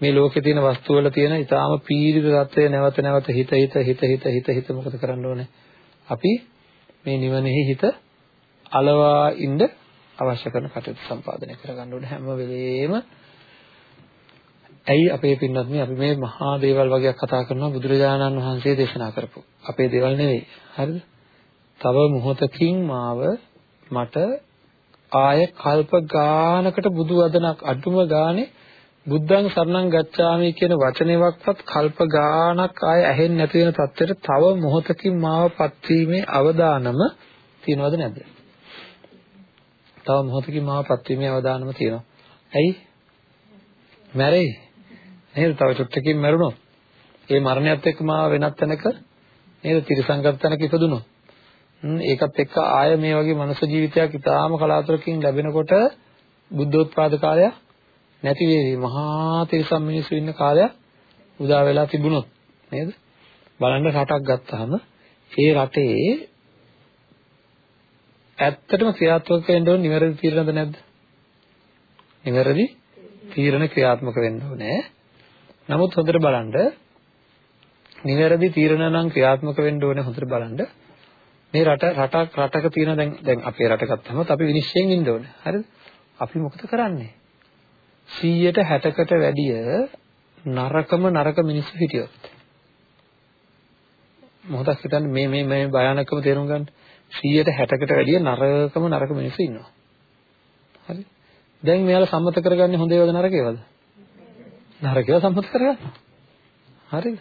මේ ලෝකේ තියෙන වස්තු වල තියෙන ඊටාම පීඩිත தත්ත්වය නැවත නැවත හිත හිත හිත හිත හිත හිත මොකද කරන්න ඕනේ? අපි මේ නිවනෙහි හිත අලවා ඉන්න අවශ්‍ය කරන කටයුතු සම්පාදනය කරගන්න ඕනේ. හැම වෙලේම ඇයි අපේ පින්නත් මේ අපි මේ මහා දේවල් වගේ කතා කරනවා බුදුරජාණන් වහන්සේ දේශනා කරපු. අපේ දේවල් නෙවෙයි. හරිද? තව මොහොතකින් මාව මට ආය කල්ප ගානකට බුදු වදනක් අඩුම ගානේ බුද්ධං සරණං ගච්ඡාමි කියන වචනයක්වත් කල්ප ගානක් ආය ඇහෙන්නේ නැති වෙන තත්ත්වයට තව මොහොතකින් මාවපත් වීමේ අවදානම තියනවද නැද්ද? තව මොහොතකින් මාවපත් වීමේ අවදානම තියෙනවා. ඇයි? මැරෙයි. නේද? තව චුට්ටකින් මැරුණොත්. ඒ මරණයත් එක්ක මාව වෙනත් තැනක නේද? තිරසංගත තැනක ඉපදුනොත්. ඒකත් එක්ක ආය මේ වගේ මනුෂ්‍ය ජීවිතයක් ඉතාම කලාතුරකින් ලැබෙනකොට බුද්ධෝත්පාද කාලය නැති වේවි. මහා තිරසම් මිනිස්සු ඉන්න කාලයක් උදා වෙලා තිබුණොත් නේද? බලන්න රටක් ගත්තාම ඒ රටේ ඇත්තටම ක්‍රියාත්මක වෙන්න ඕන නිවැරදි තීරණද නැද්ද? නිවැරදි තීරණ ක්‍රියාත්මක වෙන්න ඕනේ. නමුත් හොඳට බලන්න නිවැරදි තීරණ නම් ක්‍රියාත්මක වෙන්න ඕනේ හොඳට බලන්න. මේ රට රටක් රටක තියෙන දැන් දැන් අපේ රට ගත්තම අපි විනිශ්චයෙන් ඉන්න ඕනේ. හරිද? අපි මොකද කරන්නේ? 160කට වැඩිය නරකම නරක මිනිස්සු හිටියොත්. මොහොතක් හිතන්න මේ මේ මේ භයානකම තේරුම් ගන්න. 160කට වැඩිය නරකම නරක මිනිස්සු ඉන්නවා. හරි? දැන් මෙයාලා සම්මත කරගන්නේ හොඳ ඒවාද නරක ඒවාද? නරක ඒවා සම්මත කරගන්නවා. හරිද?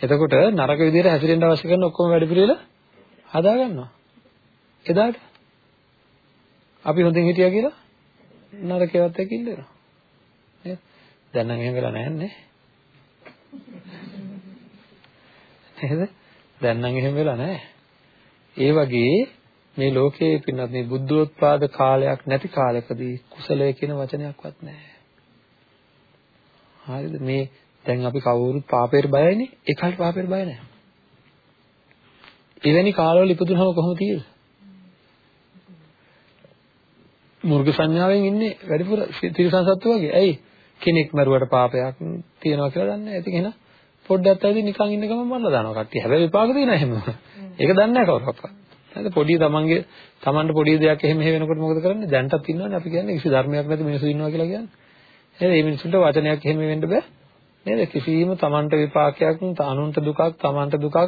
එතකොට නරක විදිහට හැසිරෙන්න අවශ්‍ය කරන ඔක්කොම වැඩ පිළිවෙල හදා ගන්නවා. එදාට අපි හොඳින් හිටියා කියලා නරක ඒවාත් එක්ක ඉන්නවා. නේද? දැන් නම් එහෙම වෙලා නැහැ නේ. නේද? දැන් නම් එහෙම වෙලා නැහැ. ඒ වගේ මේ ලෝකයේ පින්නත් මේ බුද්ධෝත්පාද කාලයක් නැති කාලයකදී කුසලය කියන වචනයක්වත් නැහැ. හරිද? මේ දැන් අපි කවුරුත් පාපයට බයයිනේ. ඒ කාලේ පාපයට බය නැහැ. එවැනි කාලවල ඉපදුනහම කොහොමද තියෙන්නේ? මුර්ග සංඥාවෙන් ඉන්නේ වැඩිපුර තිරසන් සත්තු වගේ. ඇයි? කෙනෙක් මරුවට පාපයක් තියනවා කියලා දන්නේ නැහැ. ඉතින් එහෙනම් පොඩ්ඩක් ඇවිත් නිකන් ඉන්න ගමන් මරලා දානවා කට්ටිය. හැබැයි විපාක දෙනවා එහෙම. ඒක දන්නේ නැහැ කවුරක්වත්. හරිද? පොඩි තමන්ගේ තමන්ට පොඩි දෙයක් එහෙම එහෙ වෙනකොට මොකද කරන්නේ? දැන්ටත් ඉන්නවනේ අපි කියන්නේ කිසි ධර්මයක් නැති මිනිස්සු ඉන්නවා කියලා කියන්නේ. එහෙනම් මේ මිනිස්සුන්ට වචනයක් එහෙම වෙන්න බෑ. නේද? කිසිම තමන්ට විපාකයක්, අනුන්ට දුකක්, තමන්ට දුකක්,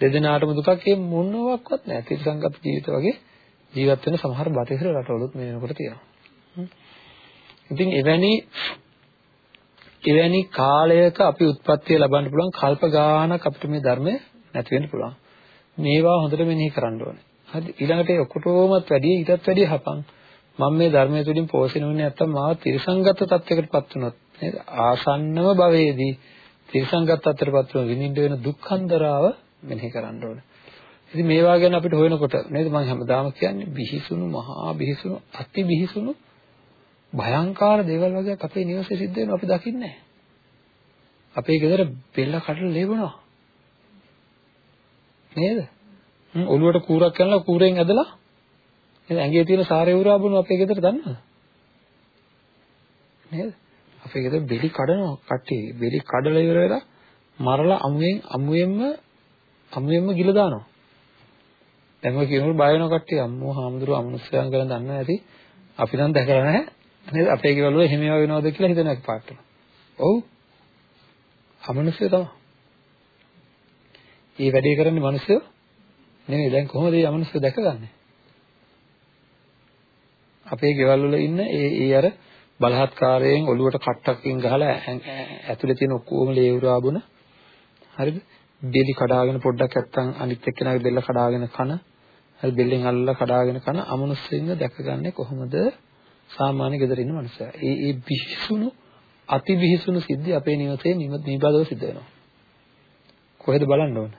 දෙදෙනාටම දුකක් ඒ මොනවාක්වත් නැහැ. තිරසංගත ජීවිත වගේ ජීවත් වෙන සමහර බටහිර රටවලුත් මේ වෙනකොට තියෙනවා. ඉතින් එවැනි එවැනි කාලයක අපි උත්පත්තිය ලබන්න පුළුවන් කල්ප ගානක් අපිට මේ ධර්මය නැති වෙන්න පුළුවන්. මේවා හොඳට මෙනෙහි කරන්න ඕනේ. හරි ඊළඟට ඒ ඔකටෝමත් වැඩි ඊටත් වැඩි හපන් මම මේ ධර්මය තුළින් පෝෂණය වෙන්නේ නැත්තම් මාව තිරසංගත තත්යකටපත් වුණොත් නේද ආසන්නම භවයේදී තිරසංගත තත්ත්වයටපත් වුණ විඳින්න වෙන දුක්ඛන්දරාව මෙනෙහි කරන්න ඕනේ. ඉතින් මේවා ගැන අපිට හොයනකොට නේද මම හැමදාම කියන්නේ බිහිසුණු මහා බිහිසුණු අති බිහිසුණු භයංකාර දේවල් වගේක් අපේ නිවසේ සිද්ධ වෙනවා අපි දකින්නේ නැහැ. අපේ ගෙදර බෙල්ල කඩලා ලේවනවා. නේද? ඔළුවට කූරක් කරලා කූරෙන් ඇදලා නේද ඇඟේ තියෙන සාරේ උරා බොන අපේ ගෙදර දන්නවද? නේද? අපේ ගෙදර බෙලි කඩනවා කට්ටිය. බෙලි කඩලා ඉවර වෙලා මරලා අමුයෙන් අමුයෙන්ම අමුයෙන්ම ගිල දානවා. දැන් ඔය කියනකොට බය වෙන කට්ටිය අම්මෝ හාමුදුරුවෝ අමනුෂ්‍යයන් කියලා දන්නවා ඇති. අපි නම් දැකලා නැහැ. නේද? අපේ ගෙවල් වල එහෙම ඒවා වෙනවද කියලා හිතන එක පාටට. ඔව්. අමනුෂ්‍ය තමයි. මේ වැඩේ කරන්නේ මිනිස්සු නෙමෙයි. දැන් කොහොමද මේ අමනුෂ්‍ය දැකගන්නේ? අපේ ගෙවල් වල ඉන්න ඒ ඒ අර බලහත්කාරයෙන් ඔළුවට කට්ටක්කින් ගහලා ඇතුලේ තියෙන ඔක්කොම ලේ උරාබුන හරිද? බෙලි කඩාගෙන පොඩ්ඩක් නැත්තම් අනිත් එක්කෙනාගේ බෙල්ල කඩාගෙන කන හරි බෙල්ලෙන් අල්ලලා කඩාගෙන කන අමනුෂ්‍යෙන්ද දැකගන්නේ කොහොමද සාමාන්‍ය ගෙදර ඉන්න මනුස්සයා. ඒ ඒ බිහිසුණු අති බිහිසුණු සිද්ධි අපේ නිවසේ නිබදව සිද්ධ වෙනවා. කොහෙද බලන්න ඕන?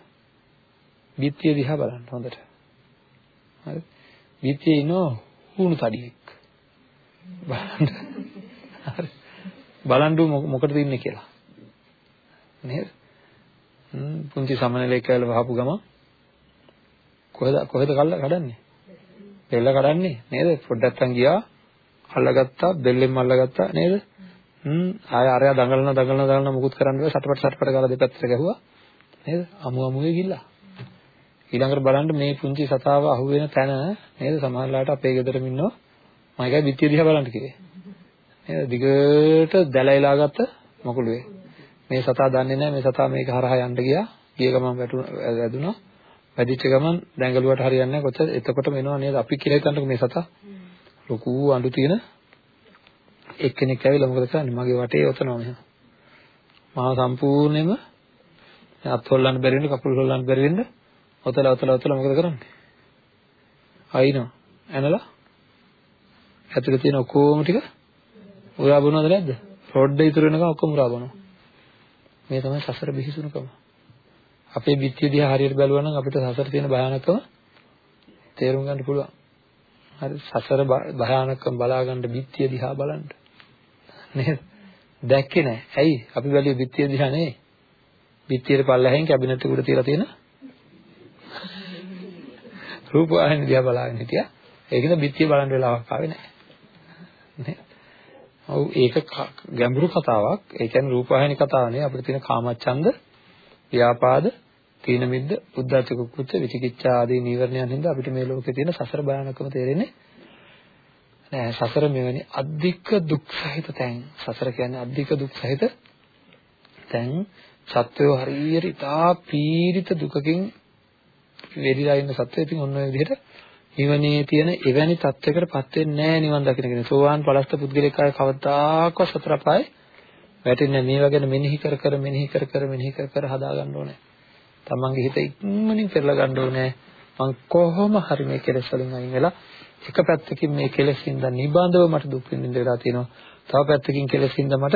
බිත්තිය දිහා බලන්න හොඳට. හරි. බිත්තියේ ඉන්න හුණු තඩියෙක්. බලන්න. හරි. බලන්න මොකටද ඉන්නේ කියලා. නේද? පුංචි සමනලෙක් කියලා වහපු ගම කොහෙද කොහෙද කල්ල කඩන්නේ? බෙල්ල කඩන්නේ නේද? පොඩ්ඩක් අන් ගියා අල්ලගත්තා බෙල්ලෙන් අල්ලගත්තා නේද? හ්ම් ආය අරයා දඟලන දඟලන දඟලන මුකුත් කරන්න බෑ සටපට සටපට ගාලා දෙපැත්තට ගැහුවා නේද? අමු අමුවේ ගිල්ලා. ඊළඟට බලන්න මේ පුංචි සතාව අහුවෙන තැන නේද? සමහරලාට අපේ ගෙදරම ඉන්නවා. මම ඒකයි පිටිය දිහා බලන්න කිව්වේ. නේද? දිගට දැලයිලා ගත්ත මකුළුවේ. මේ සතා දන්නේ නැහැ මේ සතා මේක හරහා යන්න ගියා. ගිය ගමන් වැදුනා. වැදිච්ච ගමන් දැඟලුවට හරියන්නේ නැහැ. කොච්චර එතකොටම එනවා නේද? අපි කියලා හිතන්නකො මේ සතා. ලොකු අඬු තියෙන එක්කෙනෙක් ඇවිල්ලා මොකද කරන්නේ? මගේ වටේ ඔතනවා මෙහෙම. මාව සම්පූර්ණයෙන්ම අත් හොල්ලන්න බැරි වෙන්න කකුල් හොල්ලන්න බැරි වෙන්න ඔතල ඔතල ඔතල මොකද කරන්නේ? අයින්නවා. ඇනලා ඇතුලේ තියෙන ඔක්කොම ටික උරා බොනවද නැද්ද? රොඩ් ඉතුරු වෙනකම් ඔක්කොම උරා බොනවා. මේ තමයි සසර බිහිසුණුකම. අපේ බිත්තිය දිහා හරියට බැලුවා නම් අපිට සසර තියෙන භයානකම තේරුම් ගන්න පුළුවන්. හරි සසර භයානකම් බලා ගන්න බිත්තිය දිහා බලන්න. නේද? දැක්කේ නැහැ. ඇයි? අපි බැලුවේ බිත්තිය දිහා නෙවෙයි. බිත්තියේ පල්ලෙහෙන් කැබිනට් එක උඩ තියලා තියෙන රූප වාහිනිය දිහා බලාගෙන හිටියා. ඒකද බිත්තිය බලන්න වෙලාවක් ආවේ නැහැ. නේද? ඔව් ඒක ගැඹුරු කතාවක්. ඒ කියන්නේ රූප වාහිනිය කතාව නෙවෙයි අපිට තියෙන කාමච්ඡන්ද, ව්‍යාපාද, තීන මිද්ද, උද්ධච්ච කුක්කුච්ච, විචිකිච්ඡා ආදී නීවරණයන් හින්දා අපිට මේ ලෝකේ තියෙන සසර භයානකම තේරෙන්නේ නෑ. සසර මෙවැනි අධික දුක් සහිත තැන්. සසර කියන්නේ අධික දුක් සහිත තැන්. සත්වය හරියට ඉතා පීඩිත දුකකින් වෙදිලා ඉන්න සත්වය ඉතින් ඔන්න ඔය විදිහට නිවනේ තියෙන එවැනි තත්යකටපත් වෙන්නේ නැහැ නිවන් දකින්න කෙනෙක්. සෝවාන් පලස්ත පුද්ගලික අය කවදාකවත් සතර පායි වැටෙන්නේ මේ වගේ මෙනෙහි කර කර මෙනෙහි කර කර මෙනෙහි කර කර හදා ගන්න ඕනේ. තමන්ගේ හිත ඉක්මනින් පෙරලා ගන්න ඕනේ. මං කොහොම හරි මේ කෙලෙස් වලින් අයින් වෙලා එක පැත්තකින් මේ කෙලෙස්ින්ද නිබඳව මට දුක් විඳින්න වෙලා තියෙනවා. තව පැත්තකින් කෙලෙස්ින්ද මට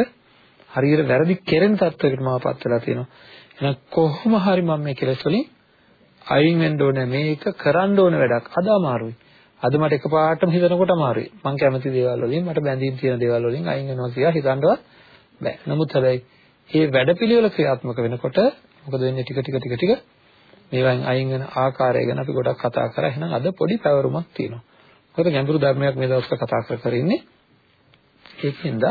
හරියට වැරදි කෙරෙන තත්වයකට මාපත් වෙලා තියෙනවා. එහෙනම් කොහොම හරි මම මේ කෙලෙස් වලින් අයින් වෙන්න ඕනේ මේක කරන්න ඕන වැඩක්. අද අමාරුයි. අද මට එකපාරටම හිතනකොට අමාරුයි. මං කැමති දේවල් වලින් මට බැඳීම් තියෙන දේවල් වලින් අයින් වෙනවා කියලා හිතන්නවත් බෑ. නමුත් හැබැයි මේ වැඩපිළිවෙල ක්‍රියාත්මක වෙනකොට මොකද වෙන්නේ ටික ටික ටික ටික මේවෙන් අයින් වෙන ආකාරය ගැන අපි ගොඩක් කතා කරා. එහෙනම් අද පොඩි පැවරුමක් තියෙනවා. මොකද ගැඹුරු ධර්මයක් මේ දවස්වල කතා කර කර ඉන්නේ. ඒකින්ද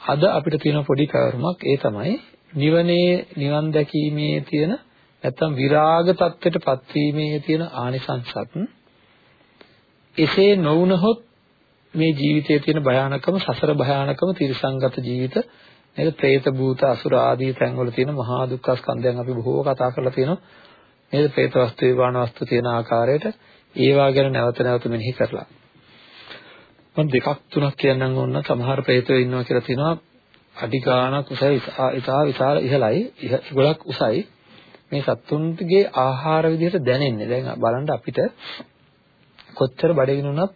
අද අපිට තියෙන පොඩි පැවරුමක් ඒ තමයි නිවනේ නිවන් දැකීමේ තියෙන නැත්නම් විරාග தත්ත්වයට පත්වීමේ තියෙන ආනිසංසත් එසේ නොවුනහොත් මේ ජීවිතයේ තියෙන භයානකම සසර භයානකම තිරසංගත ජීවිත නේද? പ്രേත භූත අසුර ආදී තැන්වල තියෙන මහා දුක්ඛ ස්කන්ධයන් අපි බොහෝ කතා කරලා තියෙනවා. නේද? പ്രേත වස්තු විවාණ වස්තු තියෙන ආකාරයට ඒවා ගැන නැවත නැවත මෙනෙහි කරලා. මම දෙකක් තුනක් කියන්නම් ඕන සමහර പ്രേතයෝ ඉන්නවා කියලා තියෙනවා. අඩි ගාණක් උසයි ඉතා විශාල ඉහළයි. ගොඩක් උසයි. මේ සත්තුන්ගේ ආහාර විදිහට දැනෙන්නේ. දැන් බලන්න අපිට කොච්චර බඩගිනි වුණත්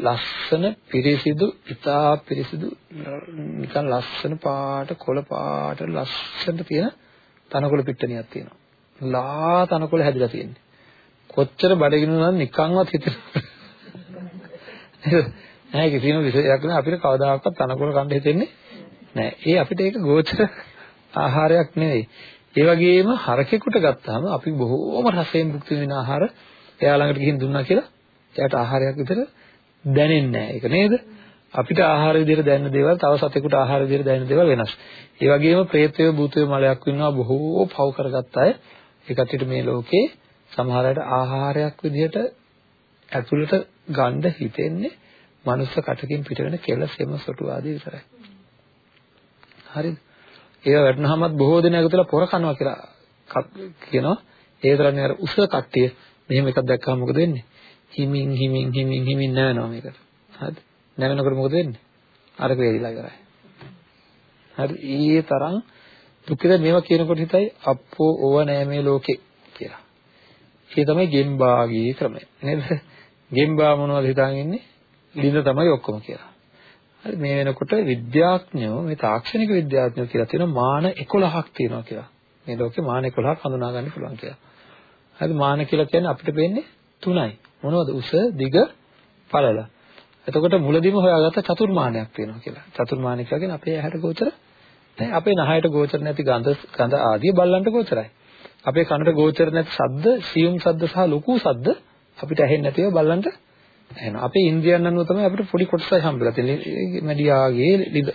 ලස්සන පිරිසිදු, ඉතා පිරිසිදු නිකන් ලස්සන පාට, කොළ පාට ලස්සනට තියෙන තනකොළ පිට්ටනියක් තියෙනවා. ලා තනකොළ හැදිලා තියෙන්නේ. කොච්චර බඩගිනි වුණත් නිකන්වත් හිතෙන්නේ නැහැ කිසිම විශේෂයක් නෑ අපිට කවදාකවත් තනකොළ කන්න හිතෙන්නේ නෑ. ඒ අපිට ඒක ගෝචර ආහාරයක් නෙවෙයි. ඒ වගේම හරකෙකුට ගත්තාම අපි බොහෝම රසයෙන් භුක්ති විඳින ආහාර එයා ළඟට ගිහින් දුන්නා කියලා එයාට ආහාරයක් විතර දැනෙන්නේ නැහැ. ඒක නේද? අපිට ආහාර විදිහට දැනෙන දේවල් තව සතෙකුට ආහාර විදිහට දැනෙන දේවල් වෙනස්. ඒ වගේම ප්‍රේතය භූතය මලයක් වෙනවා බොහෝ පව කරගත්ත අය ඒකට මේ ලෝකේ සමහර අයට ආහාරයක් විදිහට ඇතුළට ගන්න හිතෙන්නේ මනුස්ස කටකින් පිට වෙන කෙල සෙම සොටු ආදී විතරයි. හරිද? ඒව වැටුනහමත් බොහෝ දෙනෙක් එකතුලා පොර කනවා කියලා කියනවා. ඒ තරන්නේ අර උස කට්ටිය මෙහෙම එකක් දැක්කම මොකද වෙන්නේ? හිමින් හිමින් හිමින් හිමින් නැවෙනවා මේකට. හරිද? නැවෙනකොට මොකද වෙන්නේ? අරක වේදිලා ඉවරයි. හරි ඊයේ තරම් දුකද මේවා කියනකොට හිතයි අප්පෝ ඕව නෑ මේ ලෝකේ කියලා. ඒ තමයි ගෙම්බාගේ ක්‍රමය. නේද? ගෙම්බා මොනවද හිතාගෙන ඉන්නේ? ලිඳ තමයි ඔක්කොම කියලා. හරි මේ වෙනකොට විද්‍යාඥයෝ මේ තාක්ෂණික විද්‍යාඥයෝ කියලා තියෙනවා මාන 11ක් තියෙනවා කියලා. මේ ලෝකේ මාන 11ක් හඳුනා ගන්න පුළුවන් කියලා. හරි මාන කියලා කියන්නේ අපිට පේන්නේ තුනයි. මොනවද? උස, දිග, පළල. එතකොට මුලදීම හොයාගත්ත චතුර්මානයක් තියෙනවා කියලා. චතුර්මානය කියන්නේ අපේ ඇහැට ගෝචර නැහැ. අපේ නහයට ගෝචර නැති ගඳ ගඳ ආදී බල්ලන්ට ගෝචරයි. අපේ කනට ගෝචර නැති ශබ්ද, සියුම් ශබ්ද සහ ලොකු ශබ්ද අපිට ඇහෙන්නේ නැතිව බල්ලන්ට එහෙනම් අපේ ඉන්ද්‍රියන් අනුව තමයි අපිට පොඩි කොටසයි හම්බෙලා තියෙන්නේ මැඩියාගේ ලිද.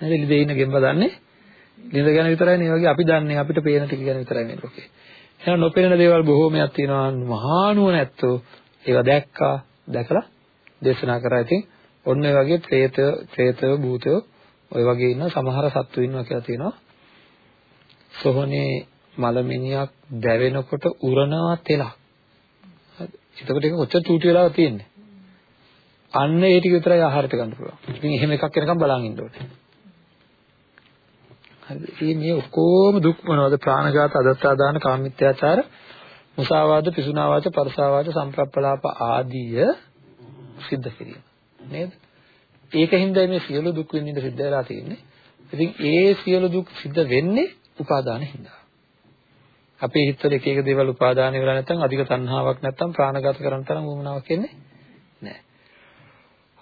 නේද ලිදේ ඉන්න ගෙම්බ දන්නේ ලිද ගැන විතරයි නේ වගේ අපි දන්නේ අපිට පේන ටික ගැන විතරයි නේ ලෝකේ. එහෙනම් නොපෙනෙන දේවල් බොහෝමයක් තියෙනවා මහා නුවණ ඇත්තෝ ඒවා දැක්කා දැකලා දේශනා කරා ඉතින් ඔන්න ඒ වගේ പ്രേත പ്രേතව භූතව ඔය වගේ ඉන්න සමහර සත්තු ඉන්නවා කියලා තියෙනවා. සොහොනේ මලමිනියක් දැවෙනකොට උරනවා තෙලක් එතකොට ඒක කොච්චර චූටි වෙලාවක් තියෙන්නේ. අන්න ඒ ටික විතරයි ආහාරයට ගන්න පුළුවන්. ඉතින් එහෙම එකක් වෙනකම් බලන් ඉන්න ඕනේ. හරිද? මේ ඔක්කොම දුක් මොනවද? ප්‍රාණඝාත, අදත්තාදාන, කාමමිත්‍යාචාර, මුසාවාද, පිසුනාවාච, පරසාවාච, සම්ප්‍රප්පලාප ආදිය සිද්ධ කිරීම. නේද? ඒකින්දයි මේ සියලු දුක් විඳින්න සිද්ධ වෙලා තියෙන්නේ. ඉතින් ඒ සියලු දුක් සිද්ධ වෙන්නේ උපාදාන හින්දා. අපේ හිතවල එක එක දේවල් උපාදාන වෙලා නැත්නම් අධික තණ්හාවක් නැත්නම් ප්‍රාණඝාත කරන තරම් වුමනාවක් එන්නේ නැහැ.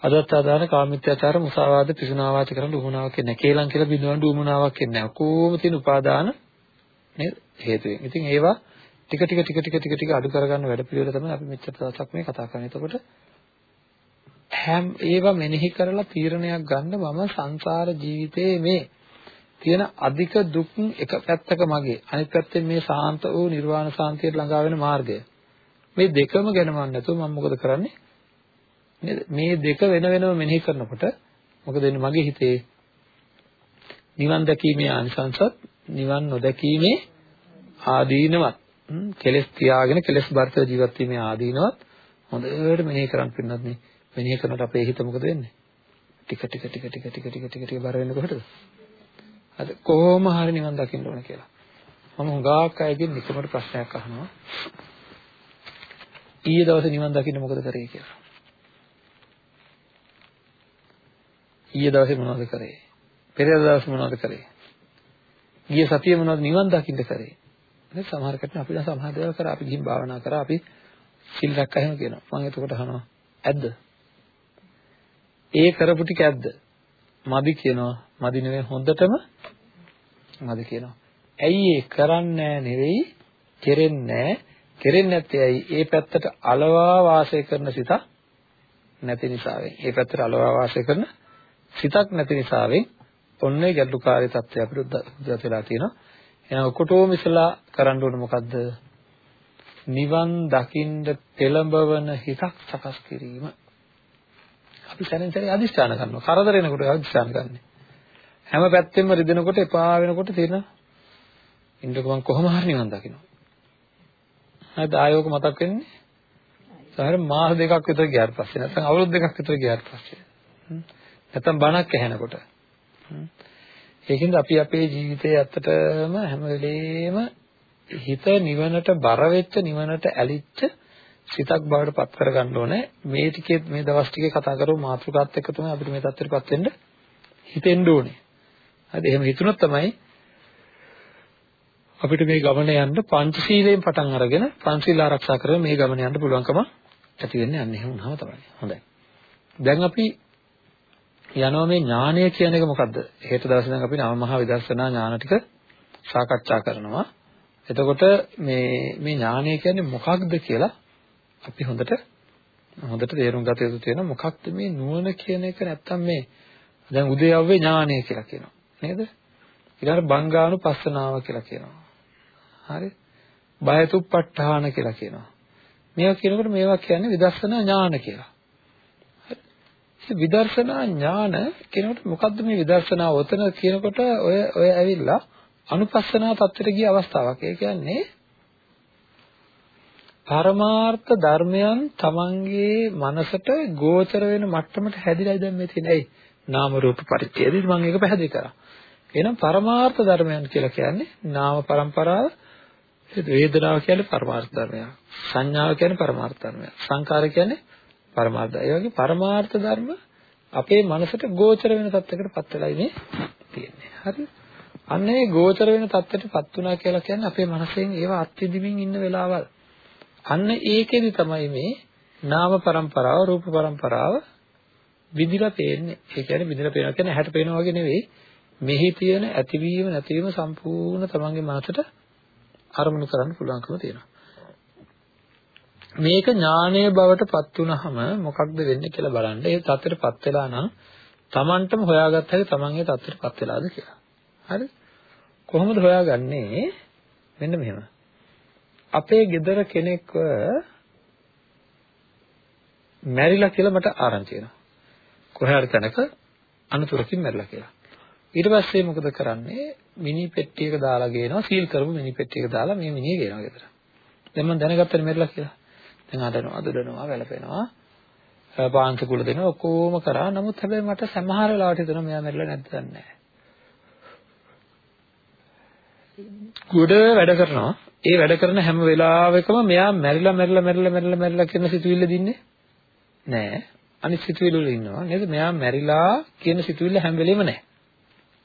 අදත්තාදාන කාමිත්‍යාචාර මුසාවාද පිසුනාවාච කරන වුමනාවක් එන්නේ නැහැ. කේලම් කියලා බිඳවන්න වුමනාවක් එන්නේ නැහැ. කොහොම තියෙන උපාදාන නේද හේතුවෙන්. ඉතින් ඒවා ටික ටික ටික ටික ටික ටික අඩු කරගන්න වැඩ පිළිවෙල තමයි අපි මෙච්චර දවසක් මේ කතා කරන්නේ. එතකොට හැම ඒවා මෙනෙහි කරලා තීරණයක් ගන්න මම සංසාර ජීවිතයේ මේ තියෙන අධික දුක් එක පැත්තක මගේ. අනිත් පැත්තෙන් මේ සාන්ත වූ නිර්වාණ සාන්තියට ළඟා වෙන මාර්ගය. මේ දෙකම ගැන මම නැතුව මම මොකද කරන්නේ? නේද? මේ දෙක වෙන වෙනම මෙනෙහි කරනකොට මොකද වෙන්නේ මගේ හිතේ? නිවන් දැකීමේ ආනිසංසත් නිවන් නොදැකීමේ ආදීනවත් කෙලස් තියාගෙන කෙලස් බර්ථ ජීවත් වීමේ ආදීනවත් හොඳට මෙනෙහි කරන් පින්නත් නේ. මෙනෙහි කරනකොට අපේ හිත මොකද වෙන්නේ? ටික ටික ටික ටික ටික ටික ටික ටික බර වෙන්නේ කොහෙටද? අද කොහොම හරි නිවන් දකින්න ඕන කියලා. මම හුඟක් අයගෙන් නිකමට ප්‍රශ්නයක් අහනවා. ඊයේ දවසේ නිවන් දකින්න මොකද කරේ කියලා. ඊයේ දවසේ මොනවද කරේ? පෙරේද දවසේ මොනවද කරේ? ගිය සතියේ මොනවද නිවන් දකින්න කරේ? නේද සමහර කටට අපි දැන් සමහර දේවල් කරා අපි ගිහින් භාවනා කරා අපි සිල් රැක්කා එහෙම කියනවා. මම එතකොට අහනවා ඇද්ද? ඒ කරපු ටික ඇද්ද? මදි කියනවා. මදි නෙවෙයි හොඳටම මදි කියනවා. ඇයි ඒ කරන්නේ නෙවෙයි කෙරෙන්නේ කෙරෙන්නේ නැත්තේ ඇයි? ඒ පැත්තට අලවා වාසය කරන සිතක් නැති නිසාවෙන්. ඒ පැත්තට අලවා වාසය කරන සිතක් නැති නිසාවෙන් ඔන්නේ ගැටලුකාරී තත්ත්වය අපිට උද්ගත වෙලා තියෙනවා. එහෙනම් ඔකොටෝම ඉස්සලා කරන්න ඕන මොකද්ද? නිවන් දකින්න පෙළඹවන හිතක් සකස් කිරීම. අපි සැරෙන් සැරේ අදිස්ථාන කරනවා. කරදර එනකොට අදිස්ථාන ගන්න. හැම පැත්තෙම රිදෙනකොට එපා වෙනකොට තියෙන ඉන්නක මං කොහොම හරි නිවන් දකින්න. හරිද ආයෝක මතක් වෙන්නේ? සමහර මාස දෙකක් විතර ගියාට පස්සේ නැත්නම් අවුරුදු දෙකක් විතර ගියාට පස්සේ. නැත්නම් බණක් ඇහෙනකොට. ඒකින්ද අපි අපේ ජීවිතයේ ඇත්තටම හැම වෙලේම හිත නිවනට බර වෙච්ච නිවනට ඇලිච්ච සිතක් බවට පත් කරගන්න ඕනේ. මේ ටිකේ මේ දවස් ටිකේ කතා කරපු මාතෘකාත් එක්ක තමයි අපිට මේ தත්ත්වයටපත් වෙන්න හිතෙන්න ඕනේ. හරිද? එහෙම හිතුනොත් තමයි අපිට මේ ගමන යන්න පංචශීලයෙන් පටන් අරගෙන පංචශීල ආරක්ෂා කරගෙන මේ ගමන යන්න පුළුවන්කම ඇති වෙන්නේ අන්න එහෙම වුණාම තමයි. හොඳයි. දැන් අපි යනවා මේ ඥානය කියන එක මොකද්ද? හෙට දවසේ නම් අපි නව මහා විදර්ශනා ඥාන ටික සාකච්ඡා කරනවා. එතකොට මේ මේ ඥානය කියන්නේ මොකක්ද කියලා අපි හොඳට හොඳට තේරුම් ගත යුතු තියෙන මොකක්ද මේ නුවණ කියන එක නැත්තම් මේ දැන් උදේව්වේ ඥානය කියලා කියනවා. නේද? ඊළඟට බංගානුපස්සනාව කියලා කියනවා. හරි? බයතුප්පට්ඨාන කියලා කියනවා. මේවා කියනකොට මේවා කියන්නේ විදර්ශනා ඥාන කියලා. හරි? විදර්ශනා ඥාන කියනකොට මොකද්ද මේ විදර්ශනා වතන කියනකොට ඔය ඔය ඇවිල්ලා අනුපස්සනා තත්ත්වයට ගිය අවස්ථාවක්. ඒ කියන්නේ පරමාර්ථ ධර්මයන් තමන්ගේ මනසට ගෝචර වෙන මට්ටමට හැදිලා දැන් මේ තියෙන. ඇයි? නාම රූප පරිච්ඡේදය මම ඒක පැහැදිලි කරා. එහෙනම් පරමාර්ථ ධර්මයන් කියලා කියන්නේ නාම પરම්පරාව වේදනාව කියන්නේ පරමාර්ථ ධර්මයක්. සංඥාව කියන්නේ පරමාර්ථ ධර්මයක්. සංකාර කියන්නේ පරමාර්ථ. ඒ වගේ පරමාර්ථ ධර්ම අපේ මනසට ගෝචර වෙන තත්යකටපත් වෙලා ඉන්නේ තියෙන්නේ. හරිද? අන්න ඒ ගෝචර වෙන තත්ත්වයටපත් වුණා කියලා කියන්නේ අපේ මනසෙන් ඒවා අත්විඳින්මින් ඉන්න වෙලාවල්. අන්න ඒකෙදි තමයි මේ නාම પરම්පරාව රූප પરම්පරාව විඳිලා පේන්නේ. ඒ කියන්නේ විඳිලා පේනවා කියන්නේ ඇහැට පේනවා වගේ නෙවෙයි. මෙහි තියෙන ඇතිවීම නැතිවීම සම්පූර්ණ තමන්ගේ මනසට අරමුණු කරන්න පුළුවන්කම තියෙනවා. මේක ඥානය බවට පත් වුනහම මොකක්ද වෙන්නේ කියලා බලන්න. ඒ தත්තට පත් වෙලා නම් Tamanටම හොයාගත්ත හැටි Tamanගේ தත්තට පත් වෙලාද කියලා. හරි? කොහොමද හොයාගන්නේ? මෙන්න මෙහෙම. අපේ ගෙදර කෙනෙක්ව මැරිලා කියලා මට ආරංචි වෙනවා. කොහේ හරි තැනක අනතුරකින් මැරිලා කියලා. ඊට පස්සේ මොකද කරන්නේ? මිනි පෙට්ටියක දාලා ගේනවා සීල් කරපු මිනි පෙට්ටියක දාලා මේ මිනිහ ගේනවා ගෙදර. දැන් මම දැනගත්තනේ මැරිලා කියලා. දැන් අඬනවා, දුඩනවා, වැළපෙනවා. පාංශ කුල දෙනවා ඔක්කොම කරා. නමුත් හැබැයි මට සමහර වෙලාවට හිතෙනවා මෙයා මැරිලා නැද්ද දන්නේ ගොඩ වැඩ කරනවා. ඒ වැඩ කරන හැම වෙලාවෙකම මෙයා මැරිලා මැරිලා මැරිලා මැරිලා මැරිලා කියන සිතුවිල්ල දින්නේ නෑ. අනිත් සිතුවිලි වල ඉන්නවා නේද? මෙයා මැරිලා කියන සිතුවිල්ල හැම වෙලෙම නෑ.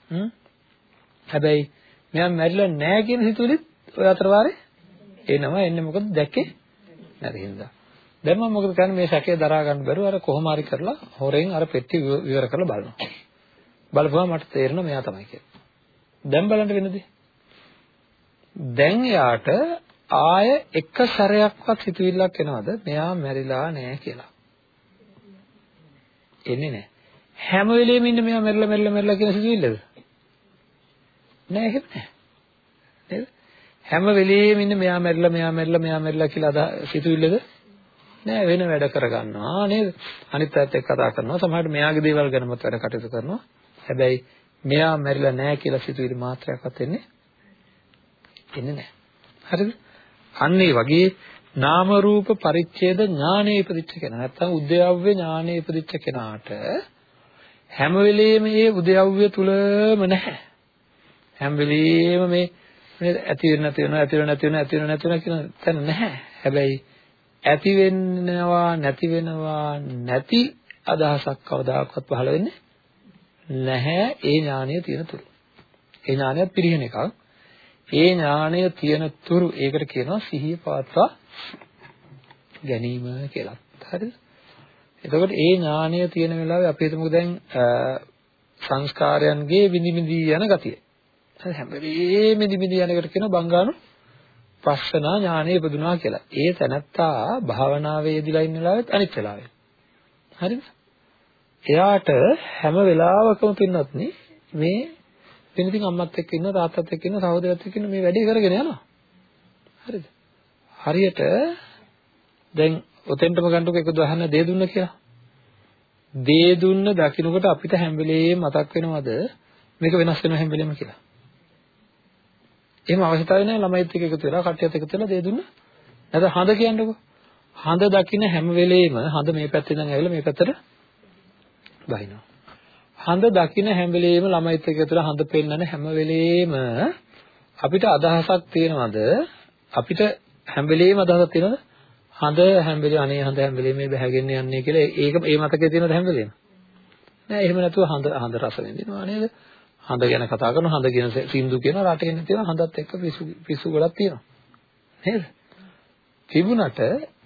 හ්ම්. හැබැයි මෙයා මැරිලා නෑ කියන සිතුවිලිත් ඔය අතර වාරේ එනවා. එන්නේ මොකද දැක්කේ නැති හින්දා. දැන් මම මොකද කරන්නේ මේ සැකේ දරා ගන්න බැරුව අර කොහොම හරි කරලා හොරෙන් අර පෙට්ටි විවර කරලා බලනවා. බලපුවම මට තේරෙනවා මෙයා තමයි කියලා. දැන් බලන්න වෙනදී. දැන් යාට ආය එක සැරයක්වත් හිතවිල්ලක් එනවද මෙයා මැරිලා නෑ කියලා. එන්නේ නෑ. හැම වෙලෙම ඉන්නේ මෙයා මැරිලා මැරිලා මැරිලා කියන සිතුවිල්ලද? නෑ එහෙම නෑ. නේද? හැම වෙලෙම ඉන්නේ මෙයා මැරිලා මෙයා මැරිලා මෙයා මැරිලා කියලා අද සිතුවිල්ලද? නෑ වෙන වැඩ කරගන්නවා නේද? අනිත් පැත්ත එක්ක කතා කරනවා. සමහරවිට මෙයාගේ දේවල් ගැනමත් වැඩ කටයුතු කරනවා. හැබැයි මෙයා මැරිලා නෑ කියලා සිතුවිලි මාත්‍රයක්වත් එන්නේ එන්නේ නෑ. හරිද? අන්න ඒ වගේ නාම රූප පරිච්ඡේද ඥානෙ ඉපදිච්ච කෙනා නැත්තම් උද්‍යව්‍ය ඥානෙ ඉපදිච්ච කෙනාට හැම වෙලෙම මේ උද්‍යව්‍ය තුලම නැහැ. හැම වෙලෙම මේ මේ ඇති වෙන නැති වෙන ඇති වෙන නැති වෙන ඇති වෙන නැති වෙන කියන තැන නැහැ. හැබැයි ඇති වෙනවා නැති වෙනවා නැති අදහසක් කවදාකවත් පහළ වෙන්නේ නැහැ ඒ ඥානය තියෙන තුරු. ඒ ඥානය පිරිහෙන එකක්. ඒ ඥානය තියෙන තුරු ඒකට කියනවා සිහිය පවත්වා ගැනීම කියලා. හරිද? එතකොට ඒ ඥානය තියෙන වෙලාවේ අපි හිතමුකෝ දැන් සංස්කාරයන්ගේ විඳි විඳි යන ගතිය. හරි හැම වෙලේම විඳි විඳි යන එකට කියනවා බංගානු පස්සනා ඥානය ඉපදුනා කියලා. ඒ තැනත්තා භාවනාවේ යෙදලා ඉන්න වෙලාවෙත් අනිත් වෙලාවෙත්. හරිද? එයාට හැම වෙලාවකම පින්නත් මේ වෙනදින් අම්මත් එක්ක ඉන්න තාත්තත් එක්ක ඉන්න සහෝදරයත් එක්ක ඉන්න මේ වැඩේ කරගෙන යනවා. හරිද? හරියට දැන් ඔතෙන්ටම ගන්නකො එක උදාහරණ දේ දුන්න කියලා. දේ දුන්න දකින්නකොට අපිට හැම වෙලේම මතක් වෙනවද මේක වෙනස් වෙන හැම වෙලේම කියලා. එහෙම අවශ්‍යතාවය නැහැ ළමයිත් එක්ක එකතු වෙලා කට්ටියත් එකතු වෙලා දේ දුන්න. නැත්නම් හඳ කියන්නකෝ. හඳ දකින්න හැම වෙලේම හඳ මේ පැත්තේ ඉඳන් ඇවිල්ලා මේ පැත්තට බහිනවා. හඳ දකින්න හැම වෙලේම ළමයිත් එක්ක එකතු වෙලා හඳ පෙන්නන හැම වෙලේම අපිට අදහසක් තියෙනවද? අපිට හැම වෙලේම අදහසක් තියෙනවද? හඳ හැම වෙලේම අනේ හඳ හැම වෙලේම මේ බහැගෙන යන්නේ කියලා ඒක ඒ මතකයේ තියෙනවද හැම වෙලේම? නෑ එහෙම නැතුව හඳ හඳ රස විඳිනවා නේද? හඳ ගැන කතා කරනවා හඳ කියන සින්දු කියන රටේ ඉන්න තියෙනවා හඳත් එක්ක පිස්සු පිස්සු ගොඩක් තියෙනවා නේද තිබුණට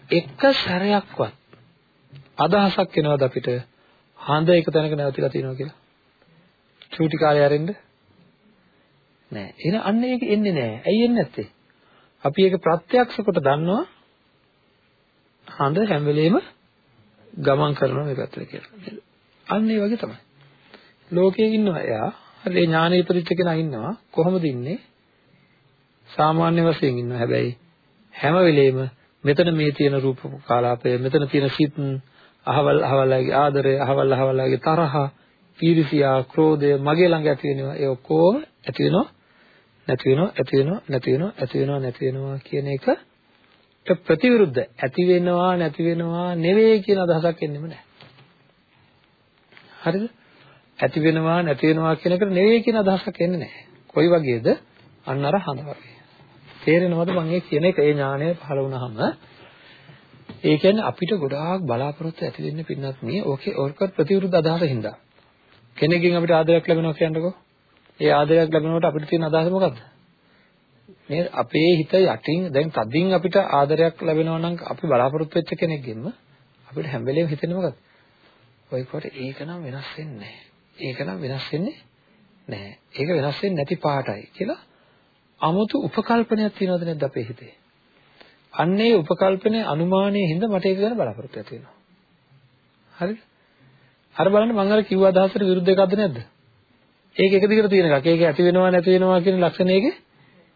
එක සැරයක්වත් අදහසක් එනවද අපිට හඳ එක තැනක නැවතිලා තියෙනවා කියලා. චූටි කාලේ ආරෙන්න නෑ. එහෙනම් අන්න ඒක එන්නේ නෑ. ඇයි එන්නේ නැත්තේ? අපි ඒක ප්‍රත්‍යක්ෂ කොට දන්නවා. හඳ හැම වෙලෙම ගමන් කරනවා මේ පැත්තට කියලා. අන්න ඒ වගේ තමයි. ලෝකයේ ඉන්නවා. එයා හරි ඒ ඥානෙ ඉපදිච්ච කෙනා ඉන්නවා. කොහොමද ඉන්නේ? සාමාන්‍ය වශයෙන් ඉන්නවා. හැබැයි හැම වෙලෙම මෙතන මේ තියෙන රූප කාලාපය මෙතන තියෙන සිත් අහවල් අහවල්ලාගේ ආදරය අහවල් අහවල්ලාගේ තරහ පීරිසියා ක්‍රෝධය මගේ ළඟ ඇති වෙනවා ඒ ඔක්කොම ඇති වෙනවා නැති වෙනවා ඇති වෙනවා නැති වෙනවා ඇති වෙනවා නැති වෙනවා කියන එක ප්‍රතිවිරුද්ධ ඇති වෙනවා නැති වෙනවා නෙවෙයි කියන අදහසක් එන්නෙම නැහැ හරිද ඇති වෙනවා නැති වෙනවා කියන එකට නෙවෙයි කියන අදහසක් එන්නේ නැහැ. කොයි වගේද? අන්න අර හඳ වගේ. තේරෙනවද මම මේ කියන එක? ඒ ඥානය පහළ වුණාම ඒ කියන්නේ අපිට ගොඩාක් බලාපොරොත්තු ඇති වෙන්න පින්නත් මේ ඕකේ ඕක ප්‍රතිවිරුද්ධ අදහස හින්දා. කෙනෙක්ගෙන් අපිට ආදරයක් ලැබෙනවා කියන්නකෝ. ඒ ආදරයක් ලැබෙනකොට අපිට තියෙන අදහස මොකද්ද? මේ අපේ හිත යටින් දැන් තදින් අපිට ආදරයක් ලැබෙනවා නම් අපි බලාපොරොත්තු වෙච්ච කෙනෙක්ගෙන්ම අපිට හැම වෙලේම හිතෙන්නේ මොකද්ද? ඔය කොට ඒක නම් වෙනස් වෙන්නේ නැහැ. ඒක නම් වෙනස් වෙන්නේ නැහැ. ඒක වෙනස් වෙන්නේ නැති පාටයි කියලා 아무තු උපකල්පනයක් තියනවද නැද්ද අපේ හිතේ? අන්නේ උපකල්පනයේ අනුමානයේ හින්දා මට ඒක ගැන බලාපොරොත්තු ඇති වෙනවා. හරිද? අර බලන්න මම අර කිව්ව අදහසට විරුද්ධ එකක්ද නැද්ද? ඒක එක දිගට තියෙන එකක්. ඒක ඇති වෙනවා නැති වෙනවා කියන ලක්ෂණ ඒකේ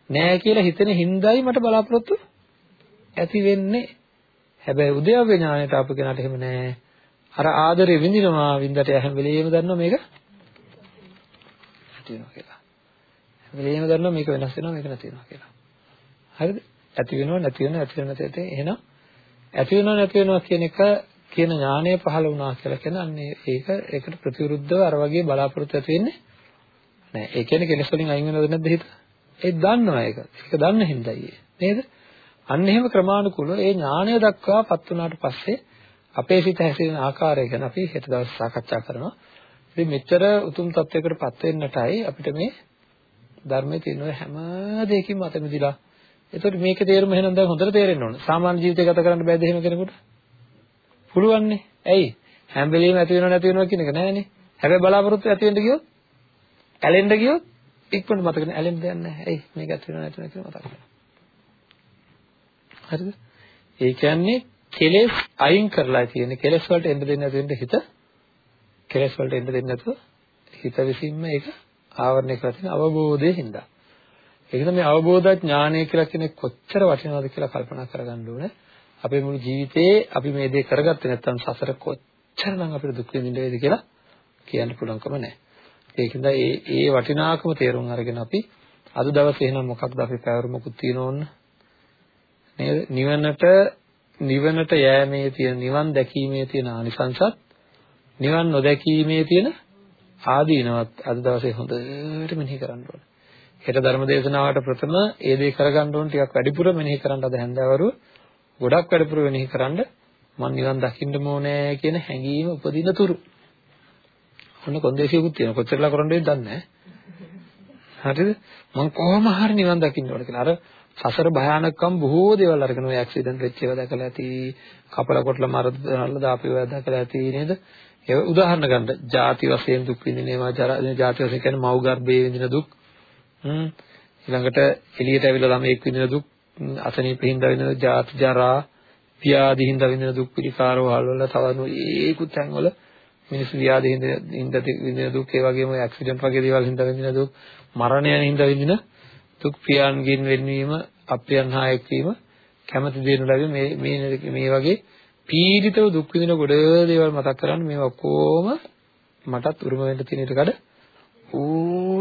නෑ කියලා හිතෙන හින්දායි මට බලාපොරොත්තු ඇති වෙන්නේ. හැබැයි උද්‍යව ඥාණයට ආපු කෙනාට එහෙම නෑ. අර ආදරේ විඳිනවා වින්දට හැම වෙලෙම දන්නවා මේක නැති වෙනවා කියලා. හැම වෙලෙම දන්නවා මේක වෙනස් වෙනවා මේක නැති වෙනවා කියලා. හරිද? ඇති වෙනවා නැති වෙනවා ඇති වෙනවා නැති වෙනවා එහෙනම් ඇති වෙනව නැති වෙනවා කියන එක කියන ඥානය පහළ වුණා කියලා කියන්නේ ඒක ඒකට ප්‍රතිවිරුද්ධව අර වගේ බලාපොරොත්තු ඇති වෙන්නේ නෑ. ඒ කියන්නේ කෙලෙස් වලින් අයින් වෙනවද නැද්ද හිත? ඒ දන්නවා ඒක. ඒක දන්න හින්දායි නේද? අන්න එහෙම ක්‍රමානුකූලව ඒ ඥානය දක්වාපත් වුණාට පස්සේ අපේ සිත හැසිරෙන ආකාරය ගැන අපි හෙට දවස් සාකච්ඡා කරනවා. ඉතින් මෙච්චර උතුම් තත්වයකටපත් වෙන්නටයි අපිට මේ ධර්මයේ තියෙන හැම දෙයකින්ම අත මිදිලා. ඒතකොට මේකේ තේරුම එහෙනම් දැන් හොඳට තේරෙන්න ඕන. සාමාන්‍ය ජීවිතය ගත කරන්න බෑද එහෙම කෙනෙකුට? පුළුවන්නේ. ඇයි? හැම වෙලෙම ඇති වෙනව නැති වෙනව කියන එක නෑනේ. හැබැයි බලාපොරොත්තු ඇති වෙන්න ගියොත් ඇලෙන්න ගියොත් ඉක්මනට මතක නෑ ඇලෙන්න දෙයක් නෑ. ඇයි? මේක ඇති වෙනව නැති වෙනව කියලා මතක කරගන්න. හරිද? ඒ කියන්නේ කෙලෙස් අයින් කරලා තියෙන කෙලෙස් වලට එන්න දෙන්නේ නැති වෙන්න හිත කෙලෙස් වලට එන්න දෙන්නේ නැතුව හිත විසින්ම ඒක ආවරණය කරලා තියෙන අවබෝධයෙන් හින්දා. ඒක තමයි අවබෝධ ඥානය කියලා කියන්නේ කොච්චර වටිනවද කියලා කල්පනා කරගන්න ඕනේ. අපේ මුළු ජීවිතේ අපි මේ දේ කරගත්තේ නැත්නම් සසර කොච්චරනම් අපිට දුක් විඳින්න වේද කියලා කියන්න පුළුවන්කම නැහැ. ඒකින්ද ඒ ඒ වටිනාකම තේරුම් අරගෙන අපි අද දවසේ එහෙනම් මොකක්ද අපි පැවරුමකුත් තියෙන ඕන නේද? නිවනට නිවනට යෑමේ තියෙන නිවන් දැකීමේ තියෙන ආනිසංසත් නිවන් නොදැකීමේ තියෙන ආදීනවත් අද දවසේ හොඳට මෙනෙහි කරන්න ඕනේ. හෙට ධර්ම දේශනාවට ප්‍රථම ඒ දේ කරගන්න ඕන ටිකක් වැඩිපුර මෙනෙහි කරන්න අද හැන්දෑවරු ගොඩක් වැඩිපුර මෙනෙහි කරන්න මම නිවන් දකින්න ඕනේ කියන හැඟීම උපදින තුරු. ඔන්න කොන්දේසියකුත් තියෙනවා. කොච්චරලා කරන්නේ දන්නේ නැහැ. හරිද? මම කොහොම හරි නිවන් දකින්න ඕන කියලා. අර සසර භයානකම් බොහෝ දේවල් අරගෙන ඔය ඇක්සිඩන්ට් වෙච්ච ඒවා දැකලා ඇති, කපල කොටල මරලා දාපු ඒවා දැකලා ඇති නේද? ඒ උදාහරණ ගන්න. ಜಾති වශයෙන් දුක් විඳින ඒවා, ಜಾති වශයෙන් කියන්නේ මව් ගර්භයේ විඳින දුක්. හ්ම්. ඊළඟට එළියට ඇවිල්ලා ළමයෙක් විඳින දුක්, අසනීපෙහිඳ විඳින ಜಾති ජරා, ව්‍යාධිහිඳ විඳින දුක් පිළිකාරෝ වල තවනු ඒකුත් තැන්වල මිනිස්සු ව්‍යාධිහිඳ විඳින දුක්, ඒ වගේම ඇක්සිඩන්ට් වගේ දේවල් හින්දා විඳින දුක්, මරණයන් හින්දා විඳින දුක් ප්‍රියන්ගෙන් වෙන්වීම අප්‍රියන් හා එක්වීම කැමති දේනු ලැබෙ මේ මේ මේ වගේ පීඩිතව දුක් විඳින ගොඩ දේවල් මතක් කරන්නේ මේවා ඔක්කොම මටත් උරුම වෙන්න තියෙන ඊටකඩ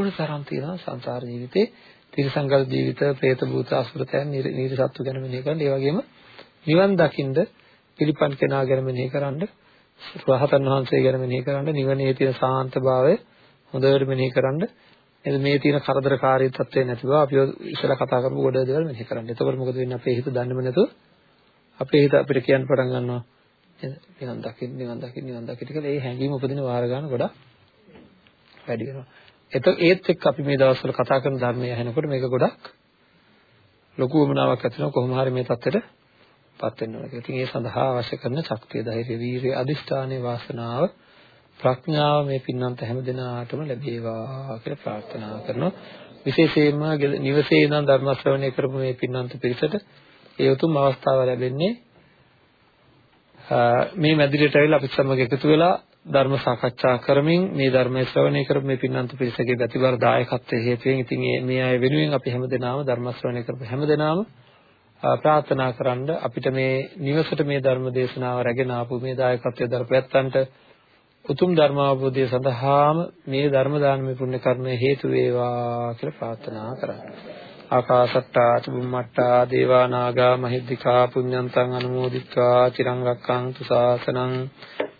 ඕන තරම් තියෙනවා සංසාර ජීවිතේ තිරසංගත ජීවිත, പ്രേත භූත අසුරතයන්, නීති සත්තු ගැන මෙනෙහි කරන්න. ඒ වගේම නිවන් දකින්න පිළිපන් කෙනා ගැන මෙනෙහි කරන්න, රහතන් වහන්සේ ගැන මෙනෙහි කරන්න, නිවනේ තියෙන සාන්තභාවය හොඳට මෙනෙහි කරන්න. එද මේ තියෙන කරදරකාරී තත්ත්වය නැති බව අපි ඉස්සලා කතා කරපු ගොඩ දේවල් මෙහෙ කරන්න. එතකොට මොකද වෙන්නේ අපේ හිත දන්නේම නැතුව අපේ හිත අපිට කියන්න පටන් ගන්නවා නිවන් දකින්න නිවන් දකින්න නිවන් දකින්න කියලා ඒ හැඟීම උපදින වාර ගන්න ගොඩක් වැඩි වෙනවා. ඒත් ඒත් එක්ක අපි මේ දවස්වල කතා කරන ධර්මය ඇහෙනකොට මේක ගොඩක් ලොකු වමනාවක් ඇති වෙනවා කොහොම හරි මේ தත්තෙට පත් වෙන්න ඕනේ. ඉතින් ඒ සඳහා අවශ්‍ය කරන ශක්තිය, ධෛර්යය, වීරිය, අදිෂ්ඨානයේ වාසනාව ප්‍රඥාව මේ පින්නන්ත හැම දිනාටම ලැබේවා කියලා ප්‍රාර්ථනා කරනවා. විශේෂයෙන්ම නිවසේ ඉඳන් ධර්ම ශ්‍රවණය කරපු මේ පින්නන්ත පිරිසට ඒ උතුම් අවස්ථාව ලැබෙන්නේ මේ මැදිරියට ඇවිල්ලා අපිත් සමග එකතු වෙලා ධර්ම සාකච්ඡා කරමින් මේ ධර්මයේ ශ්‍රවණය කරපු මේ පින්නන්ත පිරිසගේ ප්‍රතිබර දායකත්වයේ හේතුවෙන් ඉතින් මේ අය වෙනුවෙන් අපි හැමදෙනාම ධර්ම ශ්‍රවණය කරපු හැමදෙනාම ප්‍රාර්ථනා කරන්න අපිට මේ නිවසට මේ ධර්ම දේශනාව රැගෙන ආපු මේ දායකත්වයේ දරපැත්තන්ට උතුම් ධර්ම අවබෝධය සඳහාම මේ ධර්ම දානමය පුණ්‍ය කර්මය හේතු වේවා කියලා ප්‍රාර්ථනා කරා. ආකාසට්ටා චුම්මට්ටා දේවා නාග මහිද්దికා පුඤ්ඤන්තං අනුමෝදිත්වා චිරං රක්ඛන්තු ශාසනං